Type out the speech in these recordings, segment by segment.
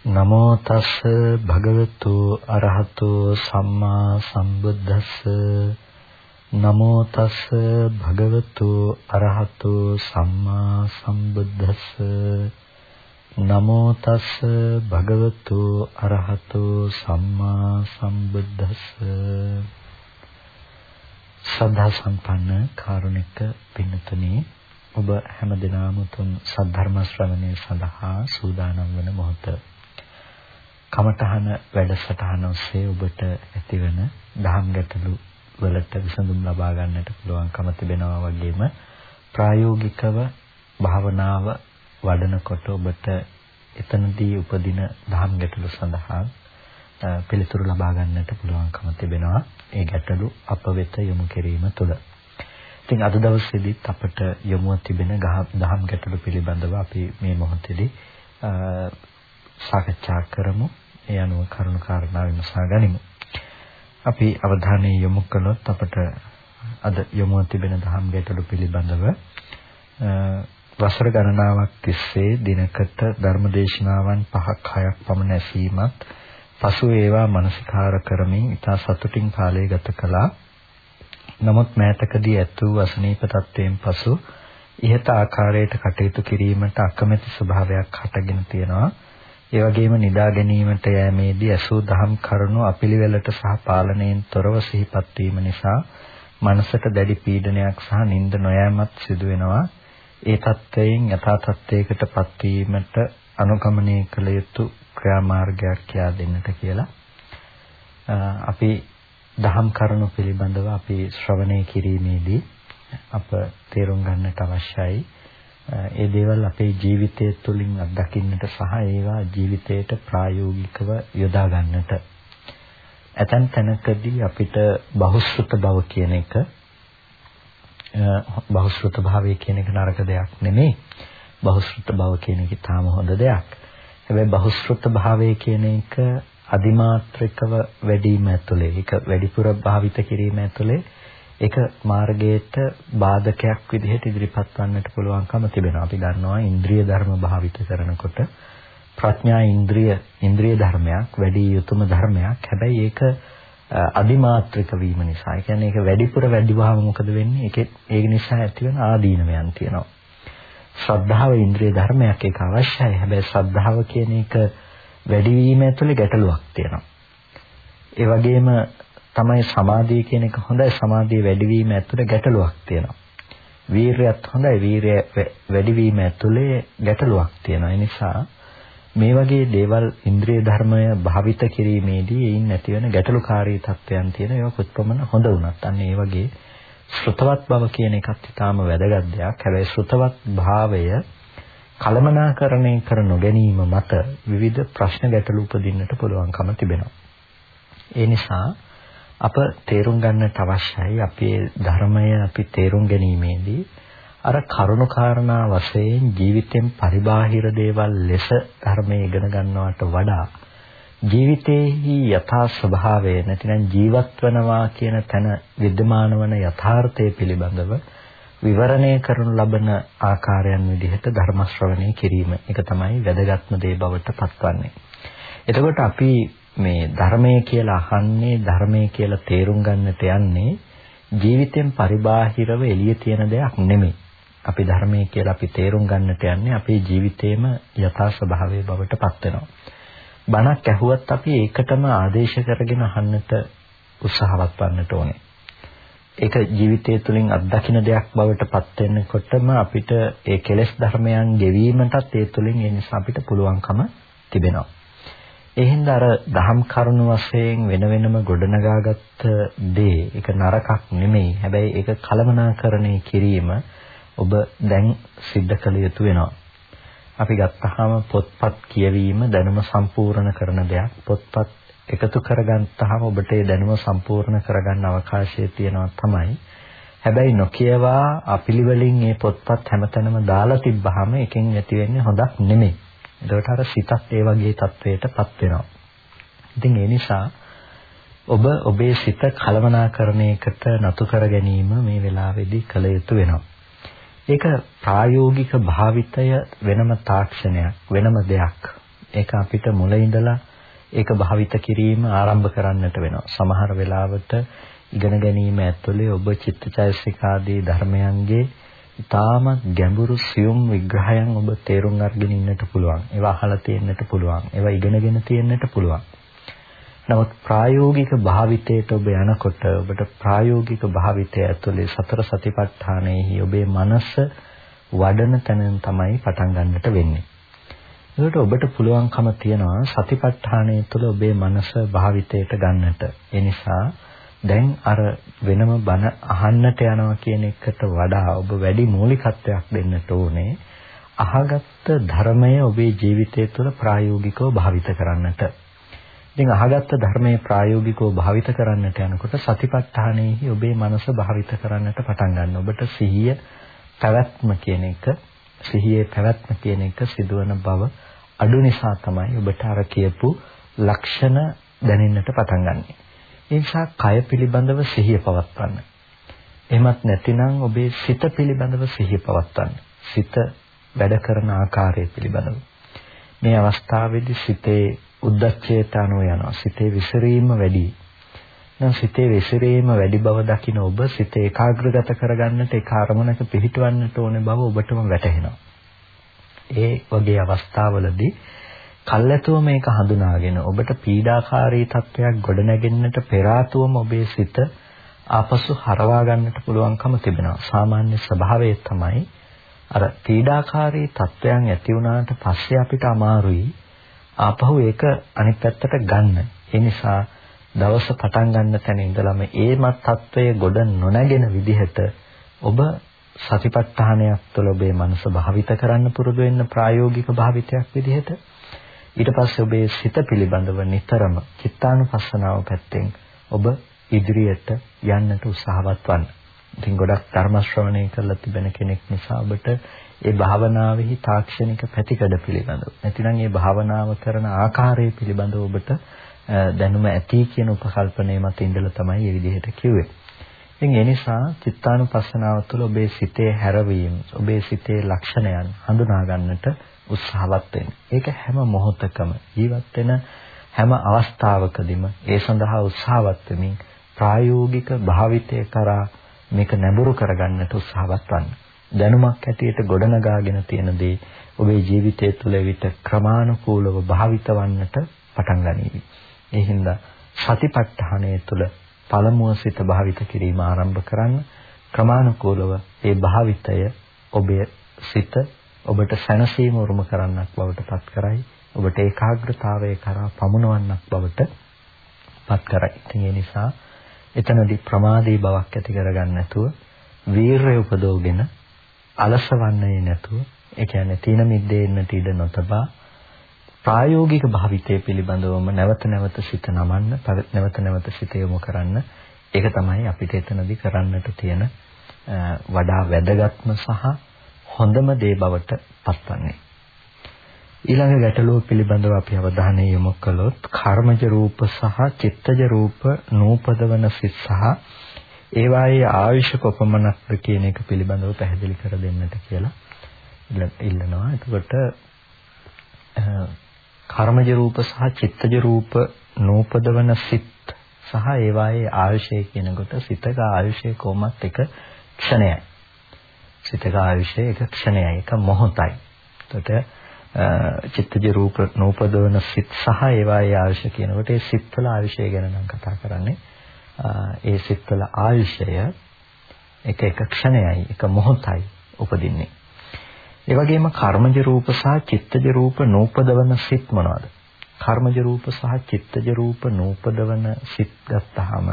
නමෝ තස් භගවතු අරහතෝ සම්මා සම්බුද්දස්ස. නමෝ තස් භගවතු අරහතෝ සම්මා සම්බුද්දස්ස. නමෝ තස් භගවතු අරහතෝ සම්මා සම්බුද්දස්ස. සද්ධා සම්පන්න කාරුණික පින්තුනි ඔබ හැමදෙනාම තුන් සද්ධර්ම ශ්‍රවණය සඳහා සූදානම් වන මොහොත කමඨහන වැඩසටහන ඔස්සේ ඔබට ඇතිවන දහම් ගැටලු වලට විසඳුම් ලබා ගන්නට පුළුවන්කම තිබෙනවා වගේම ප්‍රායෝගිකව භාවනාව වඩනකොට ඔබට එතනදී උපදින දහම් ගැටලු සඳහා පිළිතුරු ලබා ගන්නට පුළුවන්කම තිබෙනවා ඒ ගැටලු අප වෙත යොමු කිරීම තුළ. ඉතින් අද දවසේදීත් අපට යොමුව තිබෙන දහම් ගැටලු පිළිබඳව අපි මේ මොහොතේදී සාකච්ඡා කරමු. ඒ අනුව කරුණු කාරණා විමසා ගනිමු. අපි අවධානය යොමු කළොත් අපට අද යොමුව තිබෙන දහම් ගැටලු පිළිබඳව වසර ගණනාවක් තිස්සේ දිනකට ධර්මදේශනාවන් පහක් හයක් පමණ ඇසීමත් පසු ඒවා මනසිකාර කරමින් ඉතා සතුටින් කාලය ගත කළා. නමුත් මෑතකදී ඇත් වූ අසනීප තත්වයෙන් පසු ඉහත ආකාරයට කටයුතු කිරීමට අකමැති ස්වභාවයක් හටගෙන තියෙනවා. ඒ වගේම නිදා ගැනීමට යෑමේදී අසූ දහම් කරුණු අපිළිවෙලට සහ පාලනයෙන් තොරව සිහිපත් වීම නිසා මනසට දැඩි පීඩනයක් සහ නිින්ද නොයෑමත් සිදු වෙනවා. ඒ தත්වයෙන් යථා තත්වයකටපත් වීමට අනුගමනය කළ යුතු ක්‍රියාමාර්ගයක් කියා දෙන්නට කියලා අපි දහම් කරුණු පිළිබඳව අපි ශ්‍රවණය කිරීමේදී අප තේරුම් ගන්නට අවශ්‍යයි ඒ දේවල් අපේ ජීවිතය තුළින් අත්දකින්නට සහ ඒවා ජීවිතයට ප්‍රායෝගිකව යොදා ගන්නට. ඇතැම් තැනකදී අපිට බහුශෘත බව කියන එක බහුශෘත භාවය කියන එක නරක දෙයක් නෙමෙයි. බහුශෘත බව කියන එක තාම හොඳ දෙයක්. හැබැයි බහුශෘත භාවය කියන එක අදිමාත්‍රිකව වැඩිම ඇතුලේ ඒක වැඩිපුර භාවිත කිරීම ඇතුලේ ඒක මාර්ගයට බාධකයක් විදිහට ඉදිරිපත් වන්නට පුළුවන්කම තිබෙනවා. අපි දන්නවා ඉන්ද්‍රිය ධර්ම භාවිත කරනකොට ප්‍රඥා ඉන්ද්‍රිය ඉන්ද්‍රිය ධර්මයක් වැඩි යුතුයම ධර්මයක්. හැබැයි ඒක අදිමාත්‍රික වීම නිසා. ඒ කියන්නේ ඒක වැඩිපුර වැඩිවහම මොකද වෙන්නේ? ඒකේ ඒක නිසා ඇතිවන ආදීනමයන් තියෙනවා. ශ්‍රද්ධාව ඉන්ද්‍රිය ධර්මයක් ඒක අවශ්‍යයි. හැබැයි ශ්‍රද්ධාව කියන එක වැඩි වීම ඇතුලේ ගැටලුවක් තියෙනවා. ඒ වගේම තමයි සමාධිය කියන එක හොඳයි සමාධිය වැඩි වීම ඇතුලේ ගැටලුවක් තියෙනවා. වීරයත් හොඳයි වීරය වැඩි වීම ඇතුලේ ගැටලුවක් තියෙනවා. ඒ නිසා මේ වගේ දේවල් ඉන්ද්‍රිය ධර්මය භාවිත කිරීමේදී ඒයින් නැතිවෙන ගැටලුකාරී තත්වයන් තියෙන ඒවා කොත්පමණ හොඳ වුණත් අන්න ඒ වගේ ශ්‍රුතවත් බව කියන එකත් ඊටාම වැදගත් දෙයක්. හැබැයි ශ්‍රුතවත් භාවය කලමනාකරණය කර නොගැනීම මත විවිධ ප්‍රශ්න ගැටලු උපදින්නට පුළුවන්කම තිබෙනවා. ඒ නිසා අප තේරුම් ගන්නට අවශ්‍යයි අපේ ධර්මය අපි තේරුම් ගැනීමේදී අර කරුණු කාරණා වශයෙන් ජීවිතෙන් පරිබාහිර දේවල් ලෙස ධර්මයේ ඉගෙන ගන්නවට වඩා ජීවිතයේහි යථා ස්වභාවය නැතිනම් ජීවත් වෙනවා කියන තැන विद्यमान වන යථාර්ථය පිළිබඳව විවරණය කරනු ලබන ආකාරයන් විදිහට ධර්ම ශ්‍රවණය කිරීම. ඒක තමයි වැදගත්ම දේ බවට පත්වන්නේ. එතකොට අපි මේ ධර්මය කියලා අහන්නේ ධර්මය කියලා තේරුම් ගන්නට යන්නේ ජීවිතෙන් පරිබාහිරව එළිය තියෙන දෙයක් නෙමෙයි. අපි ධර්මය කියලා අපි තේරුම් ගන්නට යන්නේ අපේ ජීවිතේම යථා ස්වභාවයේ බවට පත් වෙනවා. බණක් ඇහුවත් අපි ඒකටම ආදේශ කරගෙන අහන්නට උත්සාහවත් වන්නට ඕනේ. ඒක ජීවිතය තුළින් අත්දකින්න දෙයක් බවට පත් වෙනකොටම අපිට ඒ කෙලෙස් ධර්මයන් ගෙවීමටත් ඒ තුළින් ඒ නිසා අපිට පුළුවන්කම තිබෙනවා. ඒ හින්දා අර දහම් කරුණු වශයෙන් වෙන වෙනම ගොඩනගාගත්ත දේ ඒක නරකක් නෙමෙයි. හැබැයි ඒක කලමනාකරණය කිරීම ඔබ දැන් සිද්ධ කළ යුතු වෙනවා. අපි ගත්තාම පොත්පත් කියවීම දැනුම සම්පූර්ණ කරන දෙයක්. පොත්පත් එකතු කරගත්තාම ඔබට ඒ දැනුම සම්පූර්ණ කරගන්න අවකාශය තියෙනවා තමයි. හැබැයි නොකියවා අපිලිවලින් මේ පොත්පත් හැමතැනම දාලා තිබ්බහම එකෙන් ඇති වෙන්නේ හොඳක් නෙමෙයි. එතකොට අර සිතත් ඒ වගේ තත්වයකටපත් වෙනවා. ඉතින් ඒ නිසා ඔබ ඔබේ සිත කලමනාකරණයකට නතු කර ගැනීම මේ වෙලාවේදී කළ යුතු වෙනවා. ඒක ප්‍රායෝගික භාවිතය වෙනම තාක්ෂණයක් වෙනම දෙයක්. ඒක අපිට මුල ඉඳලා ඒක භාවිත කිරීම ආරම්භ කරන්නට වෙනවා. සමහර වෙලාවට ඉගෙන ගැනීම ඇතුලේ ඔබ චිත්තචෛසික ආදී ධර්මයන්ගේ ඉතාමත් ගැඹුරු සියුම් විග්‍රහයන් ඔබ තේරුම් අරගෙන ඉන්නට පුළුවන්. ඒවා අහලා තියෙන්නට පුළුවන්. ඒවා ඉගෙනගෙන තියෙන්නට පුළුවන්. නමුත් ප්‍රායෝගික භාවිතයට ඔබ යනකොට ඔබට ප්‍රායෝගික භාවිතය ඇතුලේ සතර සතිපට්ඨානෙහි ඔබේ මනස වඩන තැනින් තමයි පටන් ගන්නට වෙන්නේ. ඒකට ඔබට පුළුවන්කම තියනවා සතිපට්ඨානය තුළ ඔබේ මනස භාවිතයට ගන්නට. ඒ නිසා දැන් අර වෙනම බණ අහන්නට යනවා කියන එකට වඩා ඔබ වැඩි මූලිකත්වයක් දෙන්නට ඕනේ. අහගත්ත ධර්මය ඔබේ ජීවිතය තුළ ප්‍රායෝගිකව භාවිත කරන්නට. ඉතින් අහගත්ත ධර්මයේ ප්‍රායෝගිකව භාවිත කරන්නට යනකොට සතිපට්ඨානෙහි ඔබේ මනස භාවිත කරන්නට පටන් ගන්න. ඔබට සිහිය පැවැත්ම කියන එක සිහියේ පැවැත්ම කියන එක සිදුවන බව අඩු නිසා තමයි ඔබට අර කියපු ලක්ෂණ දැනෙන්නට පටන් ගන්නෙ. ඒ නිසා කය පිළිබඳව සිහිය පවත්වන්න. එහෙමත් නැතිනම් ඔබේ සිත පිළිබඳව සිහිය පවත්වන්න. සිත වැඩ කරන ආකාරය පිළිබඳව. මේ අවස්ථාවේදී සිතේ උද්දච්චයට අනුව යනවා. සිතේ විසිරීම වැඩි. දැන් සිතේ විසිරීම වැඩි බව දකින ඔබ සිත ඒකාග්‍රගත කරගන්නට ඒ කාර්මණක පිහිටවන්නට ඕනේ බව ඔබටම වැටහෙනවා. ඒ වගේ අවස්ථාවලදී කල්ැතුව මේක හඳුනාගෙන ඔබට පීඩාකාරී තත්වයක් ගොඩනැගෙන්නට පෙර ඔබේ සිත ආපසු හරවා ගන්නට පුළුවන්කම තිබෙනවා. සාමාන්‍ය ස්වභාවය තමයි අර පීඩාකාරී තත්වයන් ඇති වුණාට පස්සේ අපිට අමාරුයි ආපහු ඒක අනිත් පැත්තට ගන්න. ඒ නිසා දවස පටන් ගන්න තැන ඉඳලම ඒමත් තත්වය ගොඩ නොනැගෙන විදිහට ඔබ සතිපට්ඨානයක් තුළ ඔබේ මනස භාවිත කරන්න පුරුදු වෙන්න ප්‍රායෝගික භාවිතයක් විදිහට ඊට පස්සේ ඔබේ සිත පිළිබඳව නිතරම චිත්තානුපස්සනාව පැත්තෙන් ඔබ ඉදිරියට යන්නට උත්සාහවත් වන්න. ඉතින් ගොඩක් ධර්ම ශ්‍රවණය කරලා තිබෙන කෙනෙක් නිසා ඔබට ඒ භාවනාවෙහි තාක්ෂණික පැතිකඩ පිළිබඳව නැතිනම් ඒ භාවනාව කරන ආකාරය පිළිබඳව ඔබට දැනුම ඇති කියන උපකල්පනය මත ඉඳලා තමයි මේ විදිහට කිව්වේ. ඉතින් ඒ නිසා චිත්තානුපස්සනාව තුළ ඔබේ සිතේ හැරවීම, ඔබේ සිතේ ලක්ෂණයන් හඳුනා ගන්නට උත්සාහවත් වෙන්න. ඒක හැම මොහොතකම ජීවත් වෙන හැම අවස්ථාවකදීම ඒ සඳහා උත්සාහවත් වෙමින් ප්‍රායෝගික භාවිතය කරා මේක නැඹුරු කරගන්නට උත්සාහවත් වන්න. දැනුමක් ඇටියට ගොඩනගාගෙන තියෙන දේ ඔබේ ජීවිතය තුළ විත ක්‍රමානුකූලව භාවිත වන්නට පටන් ගනීවි. ඒ හින්දා සතිපට්ඨානය තුළ පළමුව සිත භාවිත කිරීම ආරම්භ කරන්න ක්‍රමානුකූලව ඒ භාවිතය ඔබේ සිත ඔබට සැනසීම උරුම කරන්නක් බවට පත් කරයි. ඔබට ඒකාග්‍රතාවය කරා පමුණවන්නක් බවට පත් කරයි. ඉතින් ඒ නිසා එතනදී ප්‍රමාදී බවක් ඇති කරගන්න නැතුව වීරය උපදවගෙන අලසවන්නේ නැතුව ඒ කියන්නේ තීන මිද්දේන්නට ඉඩ නොතබා ප්‍රායෝගික භාවිතය පිළිබඳවම නැවත නැවත සිත නමන්න නැවත නැවත සිත යොමු කරන්න ඒක තමයි අපිට එතනදී කරන්නට තියෙන වඩා වැදගත්ම සහ හොඳම දේ බවට පත්වන්නේ ඊළඟ ගැටලුව පිළිබඳව අපි අවධානය යොමු කළොත් කර්මජ රූප සහ චිත්තජ රූප නූපදවන සිත් සහ ඒවායේ ආයුෂ කොපමණක්ද කියන එක පිළිබඳව පැහැදිලි කර දෙන්නට කියලා ඉල්ලනවා. එතකොට කර්මජ රූප සහ චිත්තජ රූප නූපදවන සිත් සහ ඒවායේ ආයුෂය කියනකොට සිතක ආයුෂය කොහොමත් එක ක්ෂණයයි. සිතක ආයුෂය එක ක්ෂණයයි, එක මොහොතයි. එතකොට චිත්තජ රූප නූපදවන සිත් සහ ඒවායේ ආයුෂ කියනකොට ඒ සිත්වල ආයුෂය ගැන නම් කතා කරන්නේ. ඒ සිත්වල ආයුෂය එක එක ක්ෂණයයි, එක මොහොතයි උපදින්නේ. ඒ වගේම කර්මජ රූප සහ චිත්තජ රූප නූපදවන සිත් මොනවාද? කර්මජ රූප සහ චිත්තජ රූප නූපදවන සිත් ගත්තාම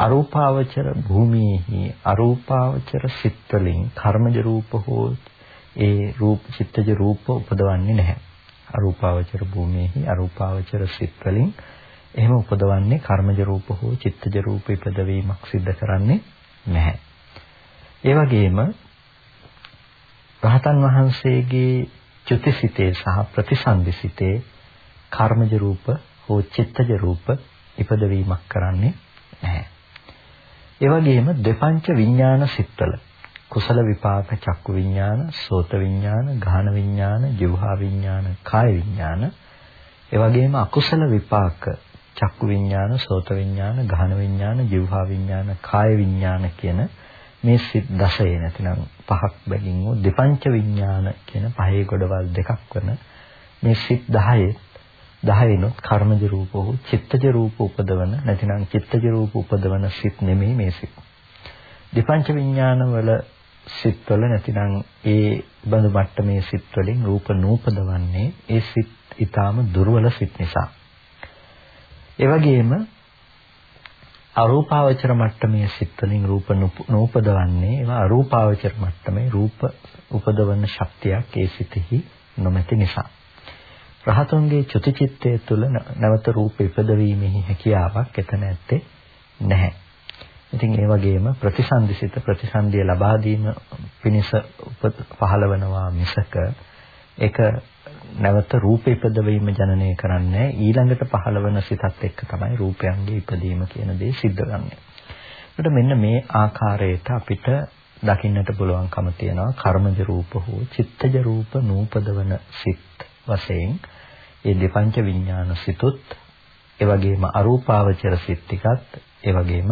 අරූපාවචර භූමියේහි අරූපාවචර සිත් වලින් කර්මජ රූප හෝ ඒ රූප චිත්තජ රූප උපදවන්නේ නැහැ. අරූපාවචර භූමියේහි අරූපාවචර සිත් වලින් එහෙම උපදවන්නේ කර්මජ රූප හෝ චිත්තජ රූප ඉපදවීමක් සිද්ධ කරන්නේ නැහැ. ඒ වගේම රහතන් වහන්සේගේ චුතිසිතේ සහ ප්‍රතිසන්දිසිතේ කර්මජ රූප හෝ චිත්තජ රූප ඉපදවීමක් කරන්නේ නැහැ. ඒ වගේම දෙපංච විඥාන සිත්වල කුසල විපාක චක්කු විඥාන, සෝත විඥාන, ගාහන විඥාන, જીවහා විඥාන, කාය විඥාන. ඒ වගේම අකුසල විපාක චක්කු විඥාන, සෝත විඥාන, ගාහන විඥාන, જીවහා විඥාන, කාය විඥාන කියන මේ සිත් 10 නැතිනම් පහක් බැගින් වූ දෙපංච විඥාන කියන පහේ ගොඩවල් දෙකක් වන මේ සිත් 10 10නොත් කර්මජ රූප වූ චිත්තජ රූප උපදවන නැතිනම් චිත්තජ රූප උපදවන සිත් නෙමෙයි මේ සිත්. දෙපංච විඥාන වල සිත්වල නැතිනම් ඒ බඳු මට්ටමේ සිත් වලින් රූප නූපදවන්නේ ඒ සිත් ඊටාම දුර්වල සිත් නිසා. ඒ වගේම අරූපාවචර මට්ටමේ සිත් වලින් රූප නූපදවන්නේ ඒවා අරූපාවචර මට්ටමේ රූප උපදවන ශක්තියක් ඒ සිතෙහි නොමැති නිසා. රහතුන්ගේ චුතිචිත්තය තුළ නැවත රූප ඉපදවීමෙහි හැකියාවක් එතන ඇත්තේ නැහැ. ඉතින් ඒ වගේම ප්‍රතිසන්දිසිත ප්‍රතිසන්දිය ලබා දීම පිණිස පහළවනවා මිසක ඒක නැවත රූප ඉපදවීම ජනනය කරන්නේ ඊළඟට පහළවන සිතත් එක්ක තමයි රූපයන්ගේ ඉපදීම කියන දේ සිද්ධ වෙන්නේ. ඒකට මෙන්න මේ ආකාරයට අපිට දකින්නට පුළුවන්කම තියෙනවා කර්මජ රූප හෝ චිත්තජ රූප නූපදවන සිත් වශයෙන් ඒ දෙපංච විඥාන සිතුත් ඒ වගේම අරූපාවචර සිත් ටිකත් ඒ වගේම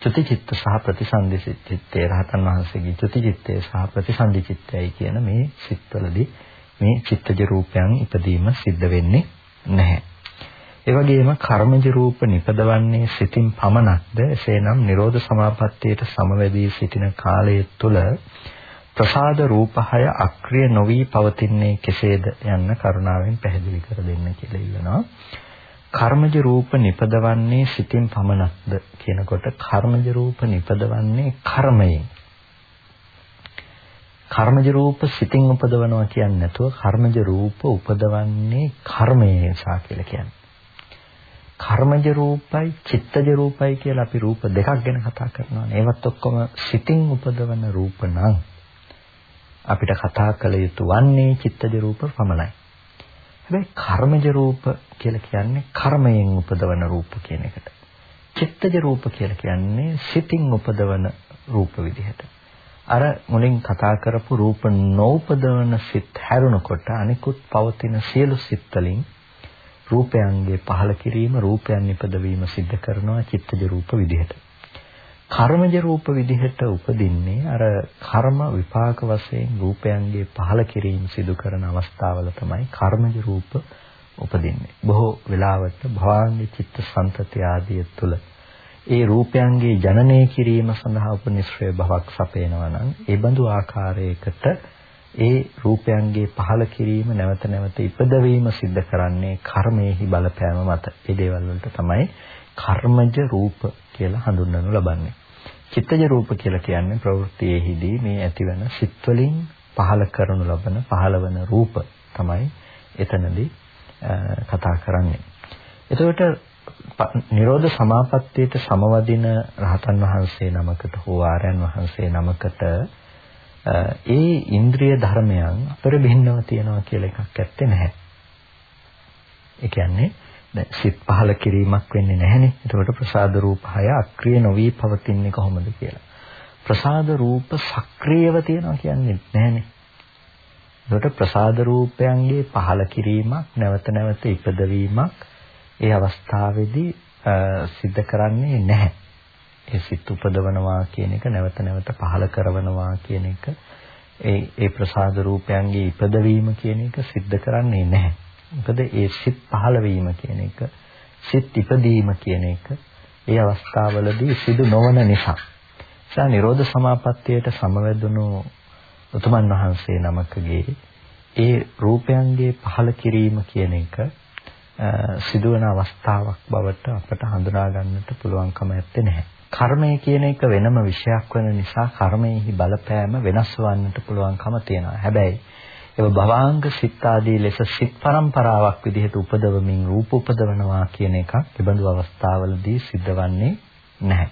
චුතිචිත්ත සහ ප්‍රතිසන්දි චිත්තේ රහතන් වහන්සේගේ චුතිචිත්තේ සහ ප්‍රතිසන්දි චිත්තයයි කියන මේ සිත්වලදී මේ චිත්තජ රූපයන් ඉදීම සිද්ධ වෙන්නේ නැහැ. ඒ වගේම කර්මජ රූප නිපදවන්නේ සිතින් පමණක්ද එසේනම් Nirodha Samapattiyට සමවැදී සිටින කාලය තුළ ප්‍රසාද රූපහය අක්‍රිය නොවි පවතින්නේ කෙසේද යන්න කරුණාවෙන් පැහැදිලි කර දෙන්න කියලා ඉල්ලනවා. කර්මජ රූප නිපදවන්නේ සිතින් පමණක්ද කියනකොට කර්මජ රූප නිපදවන්නේ කර්මයෙන්. කර්මජ රූප සිතින් උපදවනවා කියන්නේ නැතුව කර්මජ රූප උපදවන්නේ කර්මයෙන් නිසා කියලා කියන්නේ. කර්මජ රූපයි චිත්තජ රූපයි කියලා අපි රූප දෙකක් ගැන කතා කරනවා. ඒවත් ඔක්කොම සිතින් උපදවන රූප නම් අපිට කතා කළ යුතු වන්නේ චිත්තජ රූප පමණයි. හැබැයි කර්මජ රූප කියලා කියන්නේ කර්මයෙන් උපදවන රූප කියන එකට. චිත්තජ රූප කියලා කියන්නේ සිතින් උපදවන රූප විදිහට. අර මුලින් කතා කරපු රූප නොඋපදවන සිත් හැරුණකොට අනිකුත් පවතින සියලු සිත් වලින් රූපයන්ගේ පහළ කිරීම රූපයන් ඉපදවීම සිද්ධ කරනවා චිත්තජ රූප විදිහට. කර්මජ රූප විදිහට උපදින්නේ අර කර්ම විපාක වශයෙන් රූපයන්ගේ පහළ කිරීම සිදු කරන අවස්ථාවල තමයි කර්මජ රූප උපදින්නේ. බොහෝ වෙලාවට භවංග චිත්ත සන්තති ආදිය තුල ඒ රූපයන්ගේ ජනනය කිරීම සඳහා උපනිශ්‍රය භවක් සපේනවා නම් ඒ බඳු ආකාරයකට ඒ රූපයන්ගේ පහළ කිරීම නැවත නැවත ඉපදවීම සිද්ධ කරන්නේ කර්මයේහි බලපෑම මත. ඒ දේවල් වලට තමයි කර්මජ රූප කියලා හඳුන්වනු ලබන්නේ. චිත්තජ රූප කියලා කියන්නේ ප්‍රවෘත්තියේහිදී මේ ඇතිවන සිත් වලින් පහළ කරනු ලබන පහළවන රූප තමයි එතනදී කතා කරන්නේ. එතකොට නිරෝධ සමාපත්තියට සමවදින රහතන් වහන්සේ නමකට හෝ ආර්යයන් වහන්සේ නමකට ඒ ඉන්ද්‍රිය ධර්මයන් අපර භින්නව තියනවා කියලා එකක් ඇත්තේ නැහැ. ඒ කියන්නේ දැන් සිත් පහල කිරීමක් වෙන්නේ නැහනේ. එතකොට ප්‍රසාද රූප හය අක්‍රිය නොවි පවතින්නේ කොහොමද කියලා. ප්‍රසාද රූප සක්‍රියව තියනවා කියන්නේ නැහනේ. එතකොට ප්‍රසාද රූපයන්ගේ පහල කිරීමක් නැවත නැවත ඉපදවීමක් ඒ අවස්ථාවේදී සිද්ධ කරන්නේ නැහැ. ඒ සිත් උපදවනවා කියන එක නැවත නැවත පහල කරනවා කියන එක ඒ ඒ ප්‍රසාද රූපයන්ගේ ඉපදවීම කියන එක සිද්ධ කරන්නේ නැහැ. මොකද ඒ සිත් පහළ වීම කියන එක සිත් ඉපදීම කියන එක ඒ අවස්ථාවවලදී සිදු නොවන නිසා. නිසා නිරෝධ සමාපත්තියට සමවැදුණු උතුමන් වහන්සේ නමකගේ ඒ රූපයන්ගේ පහළ කිරීම කියන එක සිදුවන අවස්ථාවක් බවට අපට හඳුනා ගන්නට පුළුවන්කම නැත්තේ නැහැ. කර්මය කියන එක වෙනම විෂයක් වෙන නිසා කර්මයේහි බලපෑම වෙනස් වන්නට පුළුවන්කම තියෙනවා. හැබැයි ඒව භවාංග සිත් ආදී ලෙස සිත් පරම්පරාවක් විදිහට උපදවමින් රූප උපදවනවා කියන එකක් ඒබඳු අවස්ථාවලදී සිද්ධවන්නේ නැහැ.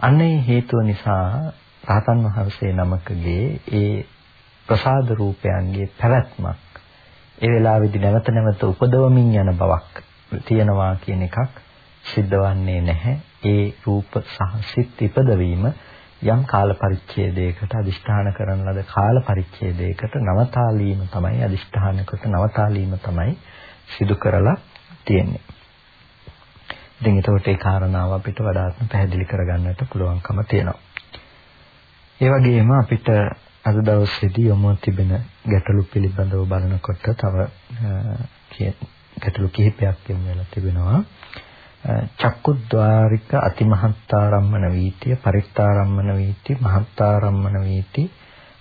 අන්නේ හේතුව නිසා රහතන් වහන්සේ නමකගේ ඒ ප්‍රසාද රූපයන්ගේ පැවැත්මක් ඒ වෙලාවේදී නැවත නැවත උපදවමින් යන බවක් තියෙනවා කියන එකක් සිද්ධවන්නේ නැහැ. ඒ රූප සහ සිත් ඉපදවීම යම් කාල පරිච්ඡේදයකට අදිෂ්ඨාන කරන ලද කාල පරිච්ඡේදයකට නවතාලීම තමයි අදිෂ්ඨානකට නවතාලීම තමයි සිදු කරලා තියෙන්නේ. ඉතින් ඒකට ඒ කාරණාව අපිට වඩාත්ම පැහැදිලි කරගන්නට පුළුවන්කම තියෙනවා. ඒ වගේම අපිට අද දවසේදී යොමු තිබෙන ගැටලු පිළිබඳව බලනකොට තව ගැටලු කිහිපයක් යොමු වෙලා තිබෙනවා. චක්කුද්්වාරික අතිමහත්තාරම්මන වීතිය පරිත්තාරම්මන වීති මහත්තාරම්මන වීති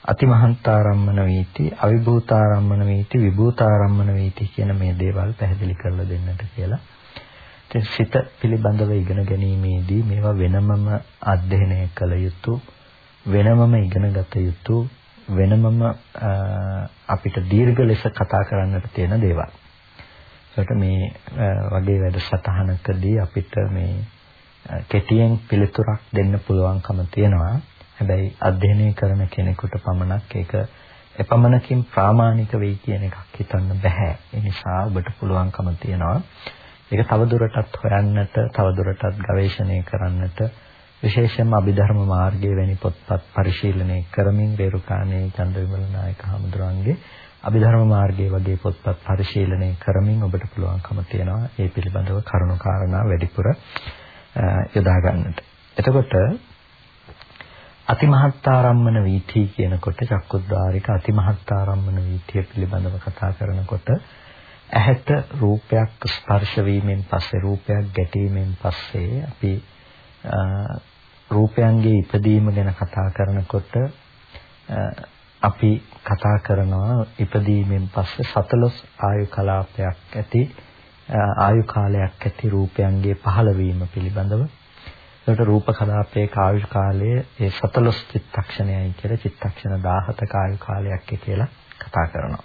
අතිමහත්තාරම්මන වීති අවිභූතාරම්මන වීති විභූතාරම්මන වීති කියන මේ දේවල් පැහැදිලි කරලා දෙන්නට කියලා. ඉතින් සිත පිළිබඳව ඉගෙන ගැනීමේදී මේවා වෙනමම අධ්‍යයනය කළ යුතු වෙනමම ඉගෙන ගත යුතු වෙනමම අපිට දීර්ඝ ලෙස කතා කරන්නට තියෙන දේවල්. ඒකට මේ වගේ වැඩසටහනකදී අපිට මේ කෙටියෙන් පිළිතුරක් දෙන්න පුළුවන්කම තියෙනවා. හැබැයි අධ්‍යයනය කරන කෙනෙකුට පමණක් ඒක එපමණකින් ප්‍රාමාණික වෙයි කියන එකක් හිතන්න බෑ. ඒ නිසා ඔබට පුළුවන්කම තියෙනවා ඒක තවදුරටත් හොයන්නට, තවදුරටත් ගවේෂණය කරන්නට විශේෂයෙන්ම අභිධර්ම මාර්ගයේ වැනි පොත්පත් පරිශීලනය කරමින් රේරුකාණේ චන්ද්‍රවිමල නායක හමුදුරන්ගේ අභිධර්ම මාර්ගයේ වගේ පොත්පත් පරිශීලනය කරමින් ඔබට පුළුවන්කම තියෙනවා ඒ පිළිබඳව කරුණු කාරණා වැඩිපුර යොදා ගන්නට. එතකොට අතිමහත්තාරම්මන වීථි කියනකොට චක්කුද්්වාරික අතිමහත්තාරම්මන වීථිය පිළිබඳව කතා කරනකොට ඇහැට රූපයක් ස්පර්ශ වීමෙන් පස්සේ රූපයක් ගැටීමෙන් පස්සේ අපි රූපයන්ගේ ඉදීම ගැන කතා කරනකොට අපි කතා කරනවා ඉපදීමෙන් පස්සේ සතලොස් ආයු කලාපයක් ඇති ආයු කාලයක් ඇති රූපයන්ගේ පහළවීම පිළිබඳව. ඒකට රූප කලාපයේ ආයු කාලය ඒ සතලොස් චිත්තක්ෂණයයි කියලා චිත්තක්ෂණ 17ක ආයු කාලයක් කියලා කතා කරනවා.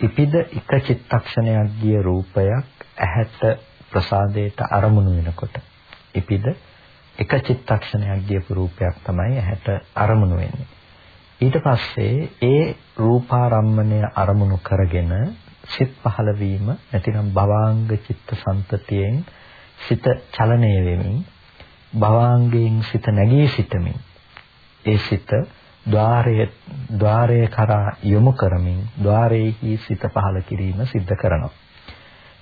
ඉපිද එක චිත්තක්ෂණයක් ගිය රූපයක් ඇහැට ප්‍රසාදයට අරමුණු වෙනකොට ඉපිද එක චිත්තක්ෂණයක් ගියපු රූපයක් තමයි ඇහැට අරමුණු වෙන්නේ. ඊට පස්සේ ඒ රූපාරම්මණය අරමුණු කරගෙන සිත් පහළ වීම නැතිනම් භවාංග චිත්ත සම්පතියෙන් සිත චලනය වෙමින් භවාංගයෙන් සිත නැගී සිටමින් ඒ සිත ద్వාරයේ ద్వාරයේ කරා යොමු කරමින් ద్వාරයේහි සිත පහළ කිරීම සිද්ධ කරනවා.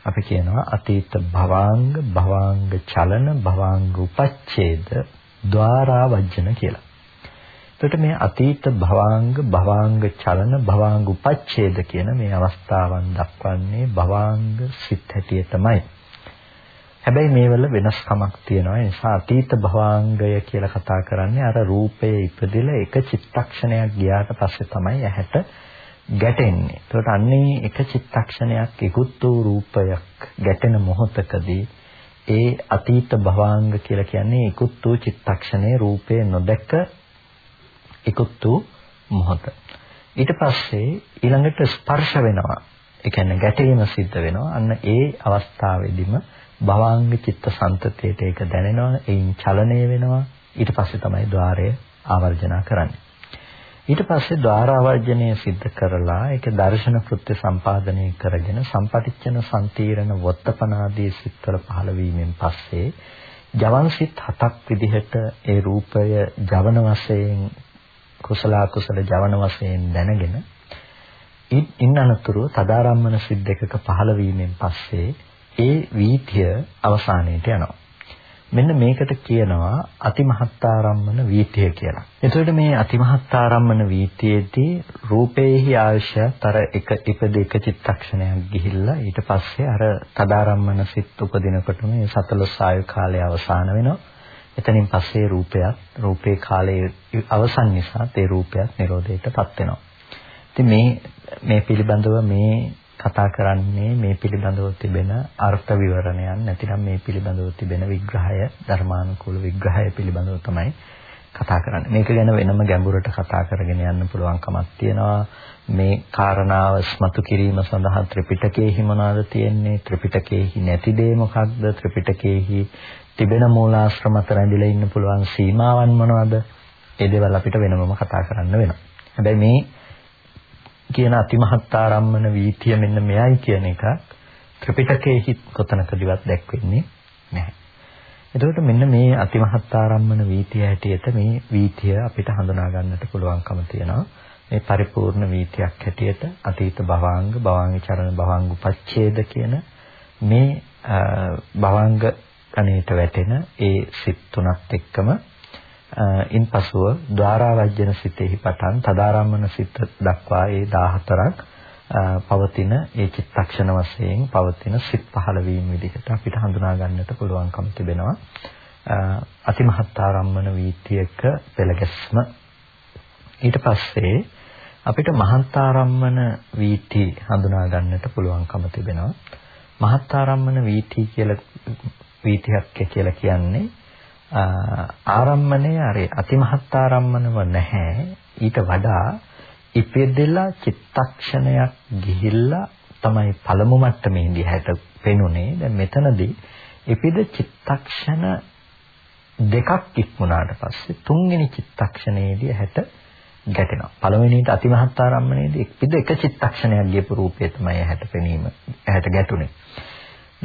අපි කියනවා අතීත භවාංග භවාංග චලන භවාංග උපච්ඡේද ద్వාරා වජ්ජන කියලා. එතකොට මේ අතීත භවාංග භවාංග චලන භවාංග උපච්ඡේද කියන මේ අවස්ථාවන් දක්වන්නේ භවාංග සිත් හැටියටමයි. හැබැයි මේවල වෙනස්කමක් තියෙනවා. ඒ නිසා අතීත භවාංගය කියලා කතා කරන්නේ අර රූපයේ ඉපදෙලා එක චිත්තක්ෂණයක් ගියාට පස්සේ තමයි ඇහැට ගැටෙන්නේ. ඒකට අන්නේ එක චිත්තක්ෂණයක් ඉක්ුත් වූ රූපයක් ගැටෙන මොහොතකදී ඒ අතීත භවාංග කියලා කියන්නේ ඉක්ුත් වූ චිත්තක්ෂණයේ රූපේ නොදැක ඉක්ුත් වූ මොහොත. ඊට පස්සේ ඊළඟට ස්පර්ශ වෙනවා. ඒ කියන්නේ ගැටීම සිද්ධ වෙනවා. අන්න ඒ අවස්ථාවේදීම භවාංග චිත්ත සංතතියට ඒක දැනෙනවා. ඒයින් චලනය වෙනවා. ඊට පස්සේ තමයි ద్వාරය ආවර්ජන කරන්නේ. ඊට පස්සේ ద్వාරාවර්ජණය සිද්ධ කරලා ඒක දර්ශන කෘත්‍ය සම්පාදනය කරගෙන සම්පටිච්ඡන සම්තිරණ වත්තපනාදී සිත්වල පහළ වීමෙන් පස්සේ ජවන් සිත් හතක් විදිහට ඒ රූපය ජවන වශයෙන් කුසල කුසල ජවන වශයෙන් දැනගෙන ඉන් අනතුරු තදාරම්මන සිත් දෙකක පහළ වීමෙන් පස්සේ ඒ වීතිය අවසානයේට යනවා. මෙන්න මේකට කියනවා අතිමහත්තාරම්මන වීතිය කියලා. එතකොට මේ අතිමහත්තාරම්මන වීතියේදී රූපේහි ආයශතර එක ඉපද එක චිත්තක්ෂණයක් ගිහිල්ලා ඊට පස්සේ අර තදාරම්මන සිත් උපදිනකොටම මේ සතලොස් ආයු කාලය අවසන් වෙනවා. එතනින් පස්සේ රූපයක් රූපේ කාලයේ අවසන් නිසා ඒ රූපයක් නිරෝධයටපත් වෙනවා. ඉතින් මේ මේ පිළිබඳව මේ කතා කරන්නේ මේ පිළිබඳව තිබෙන අර්ථ විවරණයන් නැතිනම් මේ පිළිබඳව තිබෙන විග්‍රහය ධර්මානුකූල විග්‍රහය පිළිබඳව තමයි කතා කරන්නේ. මේක ගැන වෙනම ගැඹුරට කතා කරගෙන යන්න පුළුවන්කමක් තියෙනවා. මේ කාරණාව ස්මතු කිරීම සඳහා ත්‍රිපිටකයේහි මොනවද තියෙන්නේ? ත්‍රිපිටකයේහි නැති දේ මොකක්ද? ත්‍රිපිටකයේහි තිබෙන මූලාශ්‍රම අතර ඇඳිලා ඉන්න පුළුවන් සීමාවන් මොනවද? ඒ දේවල් අපිට වෙනමම කතා කරන්න වෙනවා. හැබැයි මේ කියන අතිමහත්තාරම්මන වීතිය මෙන්න මෙයයි කියන එක ත්‍රිපිටකයේ කොතනකදවත් දැක්වෙන්නේ නැහැ. එතකොට මෙන්න මේ අතිමහත්තාරම්මන වීතිය හැටියට මේ වීතිය අපිට හඳුනා ගන්නට පුළුවන්කම තියෙනවා. මේ පරිපූර්ණ වීතියක් හැටියට අතීත භවාංග, භවාංග චරණ භවාංග උපච්ඡේද කියන මේ භවාංග කණේට වැටෙන ඒ සිත් තුනත් එක්කම ඉන්පසුව ద్వාරාවජ්ජන සිතෙහි පටන් තදාරම්මන සිත දක්වා ඒ 14ක් පවතින ඒ චිත්තක්ෂණ වශයෙන් පවතින සිත් පහළ වීම විදිහට අපිට හඳුනා ගන්නට පුළුවන්කම තිබෙනවා. අතිමහත් ආරම්මන වීතියක පෙළගැස්ම ඊට පස්සේ අපිට මහත් ආරම්මන වීති හඳුනා ගන්නට පුළුවන්කම තිබෙනවා. මහත් ආරම්මන වීති කියලා වීතියක් කියලා කියන්නේ ආරම්මණය අර අතිමහත් ආරම්මනව නැහැ ඊට වඩා ඉපෙදෙලා චිත්තක්ෂණයක් ගිහිල්ලා තමයි පළමු මට්ටමේදී හැට පෙනුනේ. දැන් මෙතනදී ඉපිද චිත්තක්ෂණ දෙකක් ඉක්මුණාට පස්සේ තුන්වෙනි චිත්තක්ෂණයේදී හැට ගැටෙනවා. පළවෙනිට අතිමහත් ආරම්මණයේදී ඉපිද එක චිත්තක්ෂණයක් ගියපු රූපය තමයි හැට පෙනීම හැට ගැටුනේ.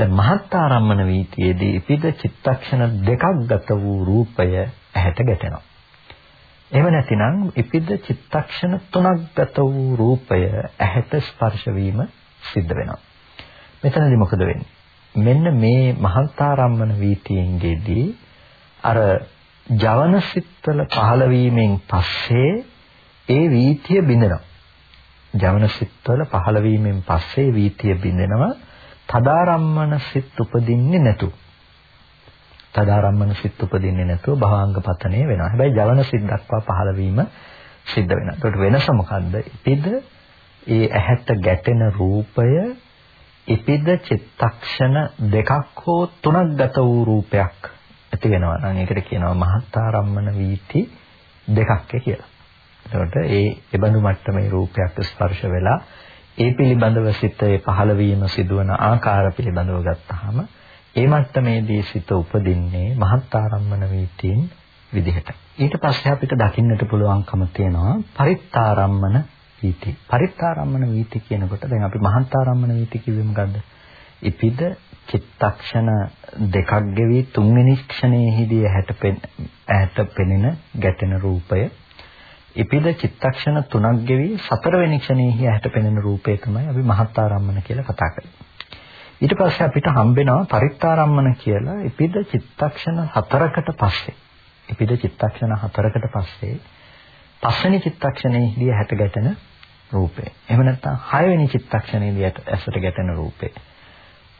දැන් මහත් ආරම්මන වීතියේදී ඉපිද චිත්තක්ෂණ දෙකක් ගත වූ රූපය ඇහැට ගැටෙනවා. එහෙම නැතිනම් ඉපිද චිත්තක්ෂණ තුනක් ගත වූ රූපය ඇහැට ස්පර්ශ වීම සිද්ධ වෙනවා. මෙතනදී මොකද වෙන්නේ? මෙන්න මේ මහන්තාරම්මන වීතියෙන්ගෙදී අර ජවන සිත්වල පහළ වීමෙන් පස්සේ ඒ වීතිය බිඳෙනවා. ජවන සිත්වල පහළ වීමෙන් පස්සේ වීතිය බිඳෙනවා. තදාරම්මන සිත් උපදින්නේ නැතුව. තදාරම්මන සිත් උපදින්නේ නැතුව භවාංග පතනය වෙනවා. හැබැයි ජවන සිත් දක්වා පහළ වීම සිද්ධ වෙනවා. ඒකට වෙනස මොකද්ද? ඉපිද ඒ ඇහැට ගැටෙන රූපය ඉපිද චිත්තක්ෂණ දෙකක් හෝ තුනක් ගත වූ රූපයක් ඇති වෙනවා නම් ඒකට කියනවා මහත්ආරම්මන වීති දෙකක් කියලා. එතකොට ඒ ඒබඳු මට්ටමේ රූපයක් ස්පර්ශ වෙලා ඒ පිළිබඳව සිතේ පහළ වීම සිදුවන ආකාර පිළිබඳව ගත්තාම ඒ මට්ටමේදී සිත උපදින්නේ මහත් ආරම්මන වීතියින් විදිහට. ඊට පස්සේ අපිට දකින්නට පුළුවන්කම තියෙනවා පරිත්තාරම්මන වීති. පරිත්තාරම්මන වීති කියනකොට දැන් අපි මහත් ආරම්මන වීති කිව්වෙ මොකද්ද? ඉපිද චිත්තක්ෂණ දෙකක් ගෙවි තුන්වෙනි ක්ෂණයේදී ඇහැට ඇහැට පෙනෙන ගැටෙන රූපය ඉපිද චිත්තක්ෂණ තුනක් ගෙවි සතරවෙනි ක්ෂණයේදී ඇහැට පෙනෙන රූපය තමයි අපි මහත් ආරම්මන කියලා කතා කරන්නේ. ඊට පස්සේ අපිට හම්බෙනවා පරිත්තාරම්මන කියලා ඉපිද චිත්තක්ෂණ හතරකට පස්සේ ඉපිද චිත්තක්ෂණ හතරකට පස්සේ පස්වෙනි චිත්තක්ෂණයේදී හැට ගැටෙන රූපේ. එහෙම නැත්නම් හයවෙනි චිත්තක්ෂණයේදී ඇසට ගැටෙන රූපේ.